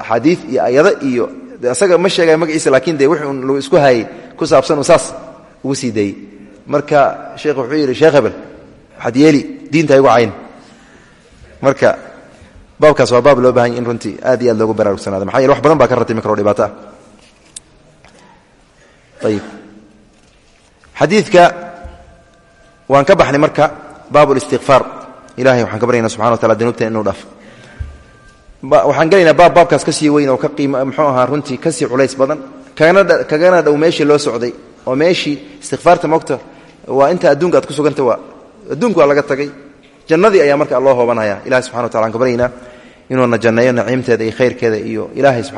xadiid iyo ayado iyo isaga ma sheegaya magaciisa laakiin dee wuxuu lagu isku hayay ku saabsan uu saas ugu sii dayey marka sheekh wuxuu yidhi sheekh hebel waxaad yeeli diinta igu cayn. Marka baabkaas waa baab loo bahanya in runtii aad iyo aad loogu baraarugsanaado. Maxaa yele wax badan baa ka ratimi karo dhibaato ah ayib xadiidka waan ka baxnay marka baab اlistikfaar ilahay waxaan ka baryayna subxana wa tacala dunuubteen inuu dhaaf waxaan gelaynaa baab baabkaas ka sii weyn oo ka qiim muxuu ahaa runtii ka sii culays badan kagana dhow meeshii loo socday oo meeshii istikfaarta mogta waa inta adduunka aad ku suganta waa adduunku waa laga tagay jannadii ayaa marka baryaynaa iyo khayrkeeda iyo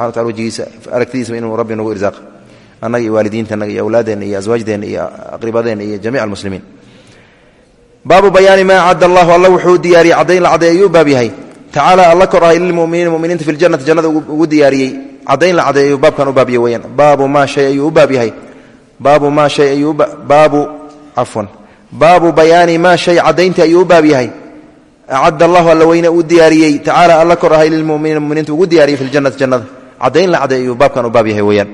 wa tacala wajigiisa aragtidiisaba inuu rabbi nagu irsaaqa annaga iyo waalidiintanaga iyo awlaadeenna iyo aswaajdeena iyo aqribadeenna iyo jamiic almuslimiin. Baabu bayaani maa cadda allahu alla wuxuu diyaariyey caddayn la cadday ayuu baab yahay. Tacaala alla kor ahay lilmuminiina muminiinta fi ljannati jannada ugu diyaariyey. Caddayn la cadday ayuu baabkan u baabya weyaan baabu maa shay ayuu u baab yahay. Baabu maa shay ayuu baabu cafwan baabu bayaani maa shay caddayntii ayuu u baab yahay. Acadda allahu alla weyne uu diyaariyey. Tacaala alla kor ahay lilmuminiina muminiinta ugu diyaariyey fi ljannati jannada. Caddayn la cadday ayuu baabkan u baab yahay weyaan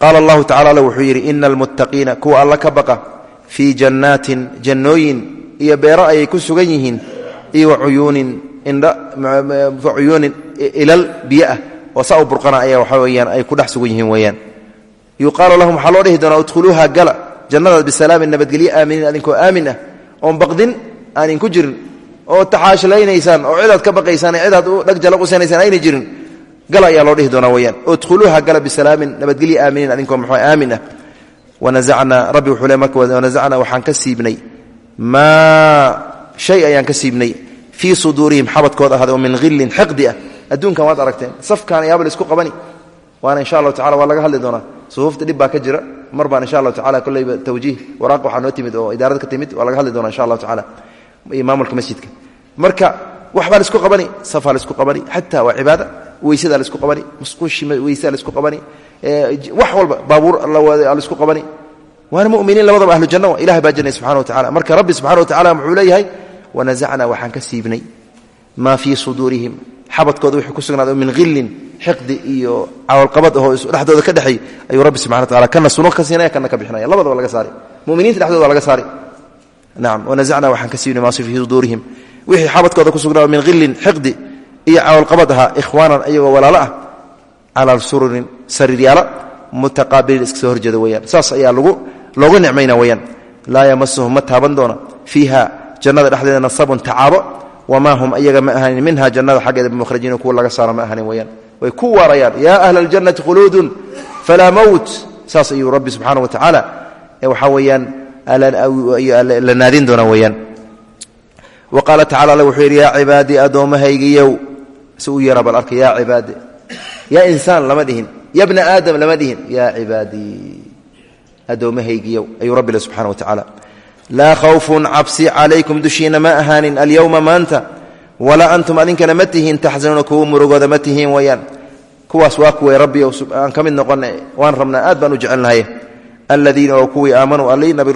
qaala allahu tacala alla wuxuu yidhi ina almuttaqiina kuwa alla ka baqa fii jannaatin jannooyin iyo beero ayay ku sugan yihiin iyo wacuyuunin indhacuyuunin ilal biyo ah oo saa u burqana ayaa waxaa weyaan ay ku dhex sugan yihiin weeyaan yuqaalu lahum waxaa loo dhihi doonaa udkhuluuha gala jannadaad bisalaamin nabadgelyo aaminiin adinkoo aamin ah oon baqdin aanin ku jirin oo taxaashlaynaysaan oo cidaad ka baqaysaan cidaad dhag jalaq usanaysaan ayna jirin gala ayaa loo dhihi doonaa weyaan udkhuluuha gala bisalaamin. Nabadgelyo aaminiin adinkoo mxuu aamin ah wanasacnaa rabbi wuxuu le marka wanasacnaa waxaan ka siibnay. Maa shay ayaan ka siibnay. Fii suduurihim xabadkooda ahaaday oo min hillin xiqdi ah. Adduunkan waad aragteen. Safkaan ayaaba la isku qabani. Waana insha allahu tacala waa laga hadli doonaa. Suhuufta dhib baa ka jira. Mar baan insha allahu tacala kolleyba tawjiih waraaq waxaa noo timid oo idaarad ka timid waa laga hadli doonaa insha allahu tacala iyo maamulka masjidka. Marka waxbaa la isku qabani safaa la isku qabani xataa waa cibaada weysadaa la isku qabani musquushi weysaa la isku qabani wax walba baabuur la isku qabani. Waana muminiin labadaba ahlu janna ilahay baa jannay subxana wa tacala marka rabbi subxana wa tacala wuxuu leeyahay wanasacnaa waxaan ka siibnay. Maa fii suduurihim xabadkooda wuxuu ku sugnaaday min hillin xiqdi iyo cawalqabad ahoo dhexdooda ka dhexay ayuu rabbi subxana wa tacala kana suno ka siinaya kana ka bixinaya. Labadaba laga saari muminiinta dhexdooda waa laga saari nacam wanasacnaa waxaan ka siibnay maa fii suduurihim. Wixii xabadkooda ku sugnaa min hillin xiqdi iyo cawalqabad ahaa ikhwaanan iyagoo walaalo ah calaa sururin sariiryaala mutaqaabiliin iska soo horjeeda weyaan saas ayaa lagu loogu nicmayna weyaan laa yamasuhum ma taaban doona. Fiiha jannada dhexdeeda nasabun tacaabo wamaa hum ayaga ma ahanin minha jannada xaggeeda bimukhrajiin kuwa laga saaro ma ahanin weyaan way ku waarayaan yaa ahla aljannati khuluudun falaa mowt saas ayuu rabbi subxaana wa tacaala waxaa weeyaan la naadin doona weyaan wa qaala tacala wuxuu yidhi yaa cibaadii si u yara bal arka yaa cibaadi yaa insaan lama dhihin ya bna aadam lama dhihin. Yaa cibaadii addoommahaygiyow ayuu rabbi le subxana wa tacaala. Laa khawfun cabsi calaykum dushiina ma ahaanin alyowma maanta walaa antum adinkana ma tihiin taxsanuuna kuwa murugooda ma tihiin wayaan. Kuwaas waa kuway rabbi aan ka mid noqona waan rabnaa aad baan u jecelnahay. Aladiina waa kuwii aamanuu allii nabi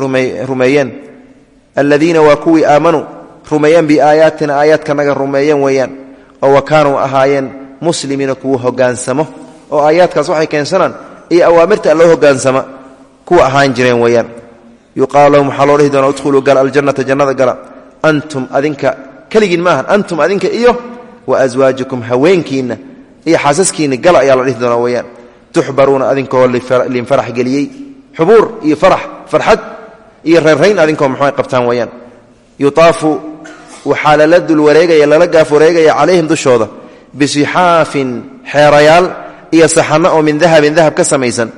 oo wa kaanuu ahaayeen muslimiina kuwa hogaansamo oo aayaadkaas waxay keensanaan iyo awaamirta loo hogaansama kuwa ahaan jireen weeyaan. Yuqaalu lahum waxaa loo dhihi doonaa udkhuluu gala aljannata jannada gala. Antum adinka keligiin maahan antum adinka iyo wa aswaajukum haweenkiinna iyo xaasaskiinna gala ayaa la dhihi doonaa weeyaan. Tuxbaruuna adinkoo linfarax geliyey. Xubuur iyo farax farxad iyo reerrayn adinkoo muxuu qabtaan weeyaan. Yuaafu waxaa lala dul wareegaya lala gaaf wareegaya calayhim dushooda. Bisixaafin xeerayaal iyo saxano oo min dahabin dahab ka samaysan.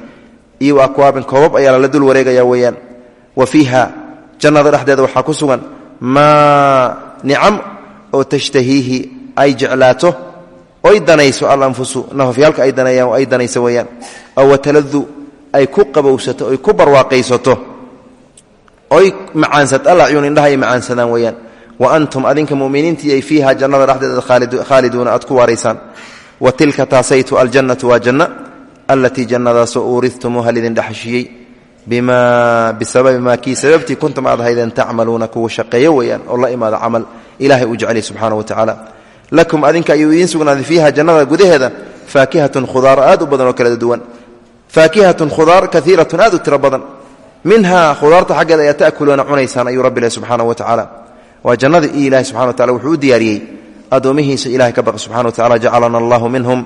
Iyo akwaabin koobab ayaa lala dul wareegaya weeyaan. Wa fiiha jannada dhexdeeda waxaa ku sugan maa nicam oo tashtahiihi ay jeclaato oy danayso alanfusu nafafyaalka ay daneeyaan ay danayso weeyaan. Oo wataladu ay ku qabowsato oy ku barwaaqaysato oy macaansato alacyun macaansadaan weeyaan wa antum adinka muminiintii ay fiiha jannada dhexdeeda khaaliduuna aad ku wa tilka taasaytu aljannatu waa janna allatii jannadaasoo uuridtumuuha lidin dhexashiyey bima bisababi maa kii sababtii kuntum aad ahaydeen tacmaluuna kuwa shaqeeyo weeyaan oo la imaada camal ilahay uu wa tacaala. Lakum adinka ayuu idiin sugnaaday jannada gudaheeda faakihatun khudaar aad badan oo duwan. Faakihatun khudaar kaiiratun aad u tiro badan. Minhaa khudaarta xaggeeda ayaa ta'kuluuna cunaysaan wa tacaala waa jannadii iyo ilahi wa tacala wuxuu u diyaariyey. Addoomihiisa ka baqa subxana wa tacala jacalana allahu minhum.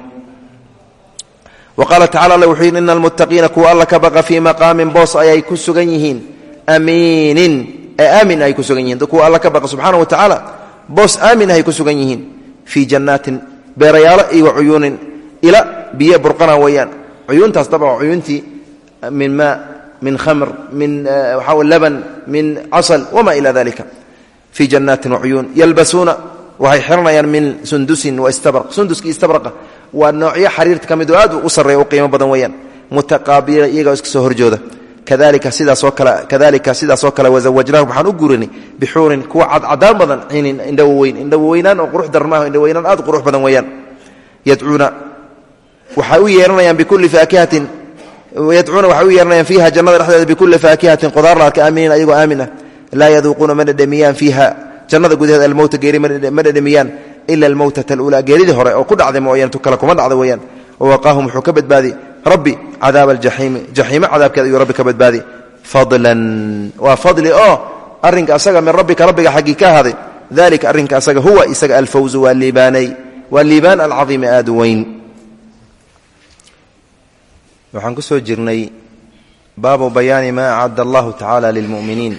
Wa qaala tacala alle wuxuu yidhi ina almuttaqiina kuwa alla ka baqa fii maqaamin boos ayay ku sugan yihiin. Amiinin aamin ay ku sugan yihiin. Kuwa alla ka baqa subxaana wa tacaala boos aamin ahay ku sugan yihiin. Fii jannaatin beerayaalo wa cuyuunin. Ila biyo burqana weeyaan. Cuyuuntaas dabca cuyuuntii min maa min khamr min waxaa laban min casal wama ila dalika fii jannaatin wacuyuun yalbasuuna waxay xiranayaan min sundusin waistabra sunduski istabraqa waa noocyo xariirta ka mid oo aad u sarreeya u qiimo badan weeyaan mutaqaabila iyagoo iska soo horjooda kadalika sidaasoo kale kadalika sidaasoo kale wazawajnaahum waxaan u guurinay bixuurin kuwa cadcadaan badan cinin indhawaweyn indhawaweynaan oo qurux darmaaho indhaweynaan aad u qurux badan weeyaan yadcuuna waxay u yeeranayaan bikulli faakihatin yadcuuna waxay laa yaduuquuna ma dhedhamiyaan fiiha. Jannada gudaheeda almowta geeri ma dhedhamiyaan ila almowtata aluulaa geeridii hore oo ku dhacday mooyaan kale kuma dhacda weeyaan wawaqaahum wuxuu ka badbaadi rabbi cadaaba aljaxiimi jaxiimo cadaabkeeda ayuu rabbi ka badbaadi. Fadlan. Waa fadli oo arrinka asaga min rabbika rabbiga xaggii ka ahaaday. Dalika arrinka asaga huwa isaga alfawzu waa liibaanay. Waa liibaan alcaiimi aada weyn. Waxaan ku soo jirnay baabu bayaani maa acadda allahu tacaala lilmu'miniin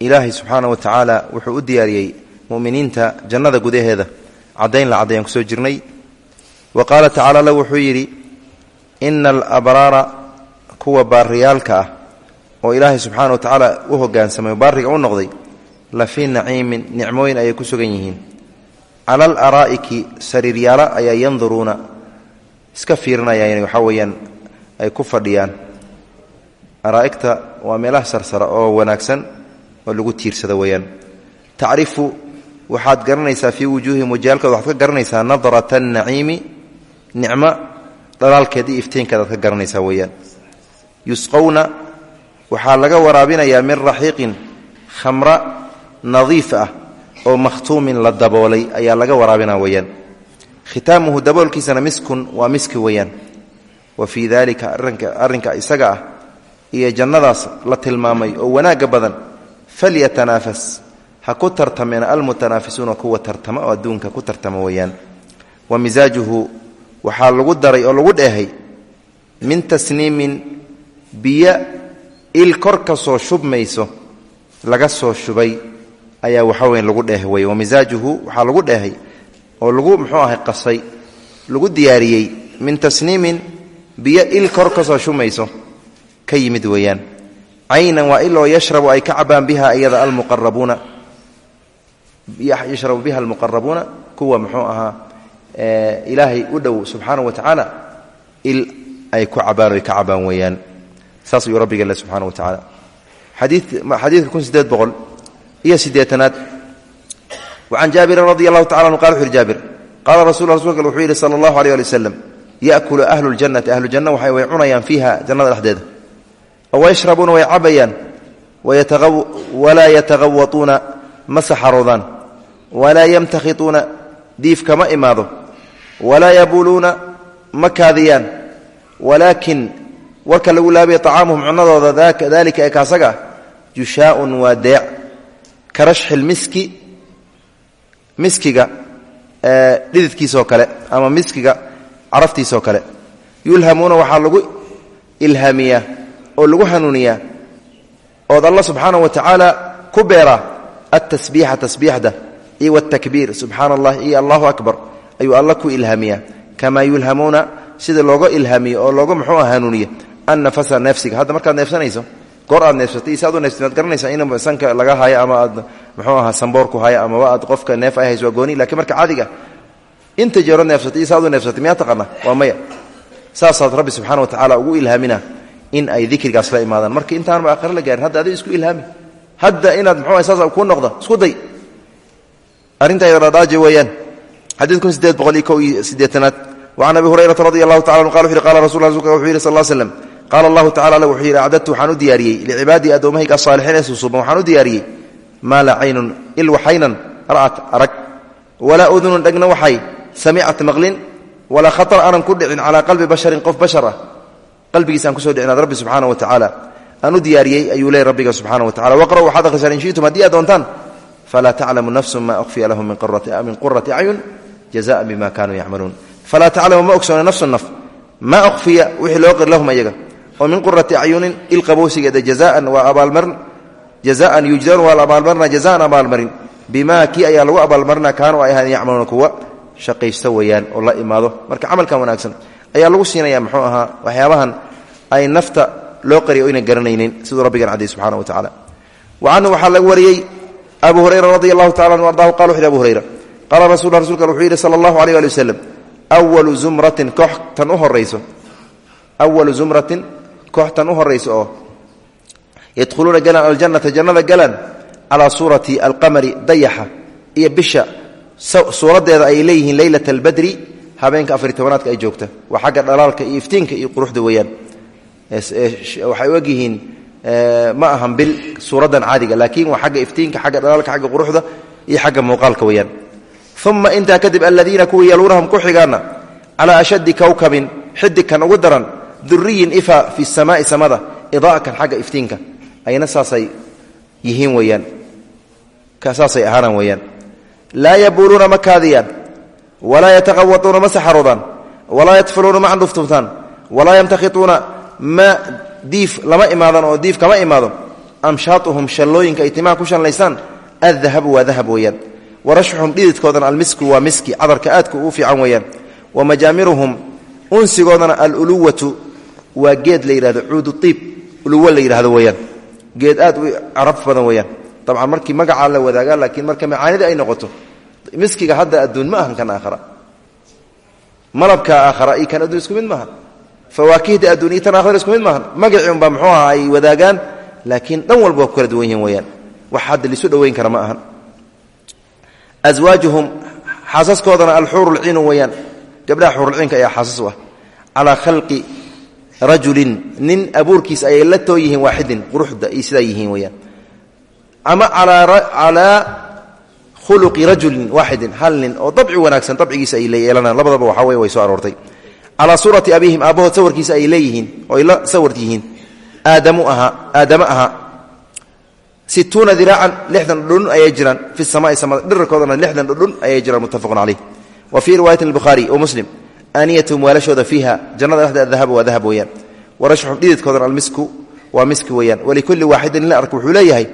ilaahay subxaana wa tacaala wuxuu u diyaariyey muminiinta jannada gudaheeda. Caddayn la caddayaan ku soo jirnay. Wa qaala tacala alla wuxuu yidhi ina alabraara kuwa baariyaalka ah oo ilaahay subxaana wa tacaala u hogaansamay baariga u noqday la fii naciimin nicmooyin ayay ku sugan yihiin. Cala alaraa'iki sariiryaala ayaa yanduruuna iska fiirinayaan waxaa weeyaan ay ku fadhiyaan. Araa'igta waa meelaha sarsara oo wanaagsan oo lagu tiirsada weeyaan. Tacrifu waxaad garanaysaa fii wujuuhihim wajaalkooda waxaad ka garanaysaa nadrata annaciimi nicmo dhalaalkeeda iftiinkeeda ka garanaysaa weeyaan. Yusqowna waxaa laga waraabinayaa min raxiiqin khamra nadiif ah oo makhtuumin la daboolay ayaa laga waraabinaa weeyaan. Khitaamuhu daboolkiisana miskun waa miski weeyaan. Wa fii daalika arrinka isaga ah iyo jannadaas la tilmaamay oo wanaagga badan falyatanaafas ha ku tartameen almutanaafisuuna kuwa tartama oo adduunka ku tartama weeyaan wa misaajuhu waxaa lagu daray oo lagu dheehay min tasniimin biyo il kor ka soo shubmayso laga soo shubay ayaa waxaweyn lagu dheehay wey wa misaajuhu waxaa lagu dheehay oo lagu muxuu ahay qasay lagu diyaariyey min tasniimin biyo il kor ka shubmayso ka yimid weeyaan caynan waa iloo yashrabu ay ka cabaan biha iyada almuqarabuuna yashrabu biha almuqarabuuna kuwa muxuu ahaa ilaahay u dhow subxaana wa il ay ku cabaan oy ka cabaan weeyaan. Saas ayuu rabbiga le subxana wa tacaala. Xadiidka kun sideed boqol iyo siddeetanaad wacan jaabirin radi allahu tacala anu qala wuxu yhi jaabir qaala rasul rasulka wuxuu yidhi sala allahu aleyh ali wasalam yaakulu ahlu ljannati ahlu janna waxay oo yashrabuuna way cabayaan walaa yataqawatuuna ma saxaroodaan walaa yamtakhituuna diif kama imaado walaa yabuuluuna ma kaadiyaan walaakin warka lagu laabaya طacaamuhum cunadooda dalika ee kaasaga ah jushaaun waa deec karashxil miski miskiga dhididkiisoo kale ama miskiga caraftiisoo kale yulhamuuna waxaa lagu ilhaamiyaa oo lagu hanuuniyaa ood alla subxaana wa tacaala ku beeraa altasbiixa tasbiixda iyo wاtakbiir subxaana allah iyo allahu akbar ayuu alla ku ilhaamiyaa. Kamaa yulhamuuna sida looga ilhaamiyo oo looga muxuu hanuuniya annafasa neefsiga. Hadda markaad neefsanayso goor aad neefsatay si aad u neefsatay ad sanka laga hayo ama muxuu ahaa samboorku hayo amaba aad qofka neef ay hayso gooni lakiin marka caadiga inta jeero neefsatay iyo si aad u neefsatay miyaa taqaana maya. Saasaad rabbi subxana wa tacaala ugu ilhaamina in ay dikrigaas la imaadaan. Marka intaanba aakhare la gaarin hadda adiga isku ilhaami. Hadda inaad muxuu saas kuu noqda isku day. Arintayadadhaaje weeyaan. Xadiid kun sideed boqol iyo kow iyo sideetanaad. Wacan abi hurayrata radi allahu tacala anu qala wuxu yhi qala rasul rasulka wuxuu yidhi sal l slem qaala allahu tacala alle wuxuu yidhi acdadtu waxaan u diyaariyey licibaadii addoommahayga asaalixiin ee susuuban waxaan u diyaariyey maa la caynun il waxaynan ra'at arag. Walaa udunun dhegna waxay samicat maqlin walaa khatar aanan ku dhicin calaa qalbi basharin qof bashar ah qalbigiisa aan ku soo dhicinaad rabbi subxaana wa tacaala. Aan u diyaariyey ayuu leey rabbiga subxana wa tacala waqra'u waxaad akhrisaan in shi'tum haddii aad doontaan falaa taclamu nafsu ma ukhfiya lahum min qurati acyun jazaan bima kanuu yacmaluun. Falaa taclamu ma ogsoona nafsu naf. Maa ukhfiya wixii loo qir lahum ayaga. Oo min qurati acyunin ilqabowsigeeda jazaan waa abaalmarin. Jazaan yujdaun waa la abaalmarina jazaan abaalmarin. Bimaa kii ayaa lagu abaalmarina kaanuu ay ahaadeen yacmaluuna kuwa shaqaysta weeyaan oo la imaado. Marka camalkan wanaagsan ayaa lagu siinaya muxuu ahaa waxyaabahan ay nafta loo qariya o garanaynin siduu rabbigan cadday subxana wa tacala wa canhu waxaa laga wariyey abu hurayra radi allahu tacala anu ardahu qala wuxu yhi abu hurayra qaala rasul rasulka wuxuu yidhi sala allahu aleyh ali waslem walu zumratin koox tan u horayso awalu zumratin koox tan u horayso oo yadkhuluuna galaan aljannata jannada galaan calaa habeenka afari tobanaadka ay joogta waa xagga dhalaalka iyo iftiinka iyo quruxda weeyaan. Waxay u egyihiin ma ahan bil suuraddan caadiga laakiin waa xagga iftiinka xagga dhalaalka xagga quruxda iyo xagga muuqaalka weeyaan. Uma intaa kadib aladiina kuwii yaluunahum ku xigaana calaa ashaddi kowkabin xidigkan ugu daran duriyin ifa fi samaai samada idaakan xagga iftiinka. Ayna saasay yihiin weyaan saasay ahaanaan weeyaan. Laa yabuuluuna ma walaa yataqawatuuna ma saxaroodaan walaa yadfuluuna ma candhuftuftaan walaa yamtakhituuna ma diif lama imaadan oo diif kama imaado amshaatuhum shallooyinka ay timaha ku shanlaysaan addahabu waa dahab weeyaan warashxuhum dhididkoodana almisku waa miski cadarka aadka uu fiican weeyaan wa majaamiruhum unsigoodana aluluwatu waa geed la yidhahdo cuudu iib uluwo la yidhahdo weeyaan geed aad u carab badan weeyaan dabcan markii magacaa la wadaagaa laakiin marka macaanida ay noqoto miskiga hadda adduun ma ahan kan aakhara. Malabka aakhara iyo kan adduun isku mid maaha fawaakihda adduun iyo tan aakhara isku mid maahan magacii unbaa muxuu aha ay wadaagaan laakiin dhan walba waa ku kala duwan yihiin weeyaan. Wax hadda lisu dhoweyn kara ma ahan. Aswaajuhum xaasaskoodana alxuuru lciinu weeyaan. Gabdhaha xuurulciinka ayaa xaasas u ah. Calaa khalqi rajulin nin abuurkiis ayay la too yihiin waaxidin quruxda iyo sidaa yihiin weyaan ama calaa khuluqi rajulin waaxidin hal nin oo dabci wanaagsan dabcigiisa ay leeyeelanaan labadaba waxaa wey way soo aroortay. Calaa suurati abiihim aabbahood sawirkiisa ay leeyihiin oy la sawir yihiin. Aadamu ahaa aadamo ahaa situuna diraacan lixdan dhudhun ayay jiraan. Fi samaai samada dhirarkoodana lixdan dhudhun ayay jiraan muttafaqun caleyh wa fii riwaayati albukhaari wa muslim aaniyatuhum weelashooda fiiha jannada dhexdeeda dahab waa dahab weeyaan. Warashxum dhididkoodana almisku waa miski weeyaan. Walikulli waaxidin la ark wuxuu leeyahay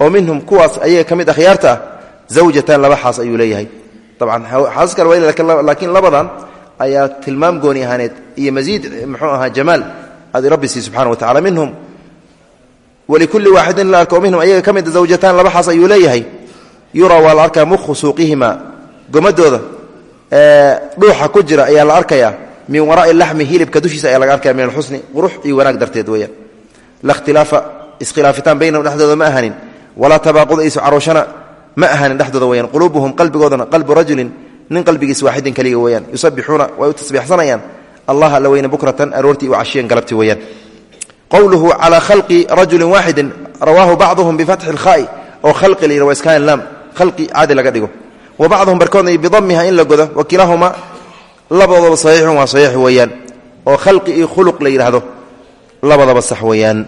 oo minhum kuwaas ayaga ka mid akhyaarta ah zawjatan laba xaas ayuu leeyahay. Dabcan xaasas kale waa laakiin labadan ayaa tilmaam gooni ahaaneed iyo masiid muxuu ahaa jamaal aad rabbi sii subxana wa tacala minhum. Walikulli waaxidin la arko minhum ayaga ka mid zawjataan laba xaas ayuu leeyahay. Yuraa waa la arkaa mukhu suuqihima gomadooda. Dhuuxa ku jira ayaa la arkayaa. Min waraai laxmi hilibka dushiisa ayaa laga arkaya min alxusni. Qurux iyo wanaag darteed weyaan la khtilaafa iskhilaafitaan baynahum dhexdooda ma ahanin. Walaa tabaaqud isu carooshana ma ahanin dhexdooda weyaan quluubuhum qalbigoodana qalbu rajulin nin qalbigiis waaxidin keliga weyaan yusabixuuna way u tasbiixsanayaan. Allah alla weyne bukratan aroortii u cashiyan galabti weyaan qowluhu calaa khalqi rajulin waaxidin rawaahu bacduhum bifatxi lkhaai oo khalqi la yidha waa iskaan laam. Khalqi caadi laga dhigo. Wa bacduhum barkoodna bidamiha in la godo wa kilaahuma labadoodaba saxiixun waa saxiix weeyaan. Oo khalqi iyo khuluq la yidhaahdo labadaba sax weeyaan.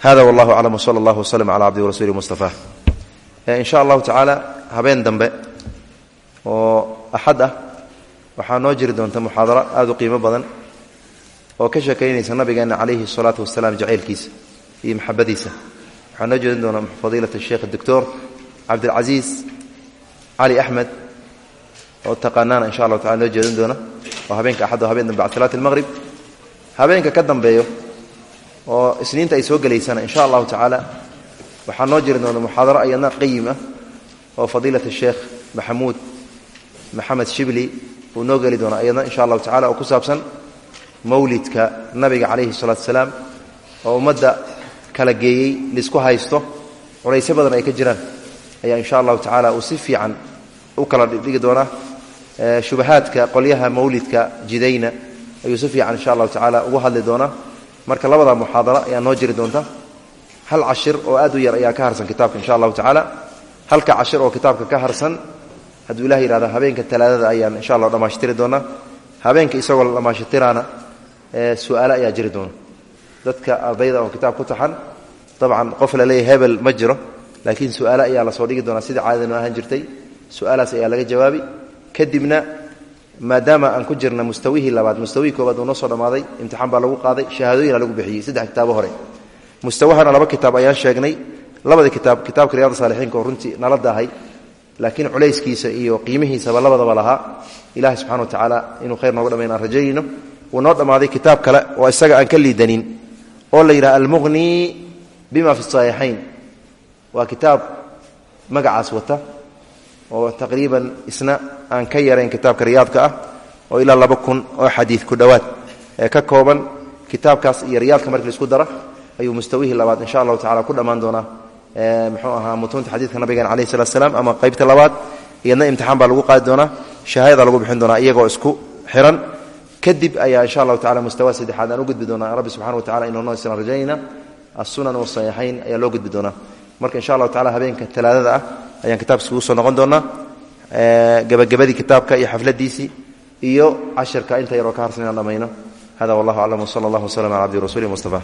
Hada wallahu aclam wsala allah waslm cala cabdi warasuuli mustafa in sha allahu tacaala habeen dambe oo axad ah waxaa noo jiri doonta muxaadaro aada u qiimo badan oo ka sheekaynaysa nabigeena calayhi salaatu wasalaam jacaylkiisa iyo maxabadiisa. Waxaa noo jeedin doona fadiilat sheekh doctor cabdilcasiis cali axmed oo taqaanaana insha allahu tacala noo jeedin doona oo habeenka axad habeen dambe bacd salaati almaqrib. Habeenka ka dambeeyo oo isniinta ay soo gelaysana insha allahu tacaala waxaa noo jiri doona muxaadaro ayadna qayim ah oo fadiilat sheekh maxamuud maxamed shibli uu noo geli doona ayadna insha allahu tacala oo ku saabsan mawlidka nabiga calayhi salaatu salaam oo ummadda kala geeyey la isku haysto culaysyo badan ay ka jiraan ayaa insha allahu tacaala uu si fiican u kala dhigi doonaa. Shubahaadka qolyaha mawlidka jidayna ayuu si fiican insha allahu tacaala ugu hadli doonaa. Marka labada muxaadaro ayaa noo jiri doonta hal cashir oo aad u yar ayaa ka harsan kitaabka insha allahu tacaala halka cashir oo kitaabka ka harsan hadduu ilah yihahda habeenka talaadada ayaan insha allah dhamaashtiri doonaa. Habeenka isagoo la dhamaashtiraana su'aalo ayaa jiri doona. Dadka ardayda oo kitaab ku taxan dabcan qof la hebel ma laakiin su'aalo ayaa la soo dhigi doonaa. Sidai caadadanu ahaan jirtay su'aalaas ayaa laga jawaabi. Kadibna maadaama aan ku jirna mustawihii labaad mustawihii koobaad uu noo soo dhammaaday imtixaan baa lagu qaaday shahaadooyina lagu bixiyey saddex kitaabo hore mustawahana laba kitaab ayaan sheegnay. Labada kitaab kitaabka riyada saalixiinka oo runtii nala daahay laakiin culayskiisa iyo qiimihiisaba labadaba lahaa. Ilahi subxana wa tacaala inuu khayr nooga dhamayn aan rajaynayno noo dhammaaday kitaab kale oo isaga aan ka liidanin oo la yidhaha almuqni bima fi saxiixayn waa kitaab magacaas wata oo taqriiban isna aan ka yarayn kitaabka riyaadka ah oo ilaa laba kun oo xadiid ku dhowaad ee ka kooban kitaabkaas iyo riyaadka markii la isku dara ayuu mustawihii labaad insha allahu tacala ku dhammaan doonaa. Muxuu ahaa mutuunta xadiidka nabigeena alayh salat slam ama qaybta labaad iyadna imtixaan baa lagu qaadi doonaa shahaadada lagu bixin doonaa iyagoo isku xiran. Kadib ayaa insha allahu tacala mustawa saddexaad aan u gudbi doonaa. Rabbi subxana wa tacala inuu noo islaan rajaynayna assunan wasaxiixayn ayaa loo gudbi doonaa. Marka insha allahu tacala habeenka talaadada ah ayaan kitaabka iskugu soo noqon doonaa. Gabagabadii kitaabka iyo xafladiisii iyo cashirka inta yaroo ka harsan inaan dhamayno. Hada wallahu aclam wsala allah wslm ala abdi rasuuli mustafa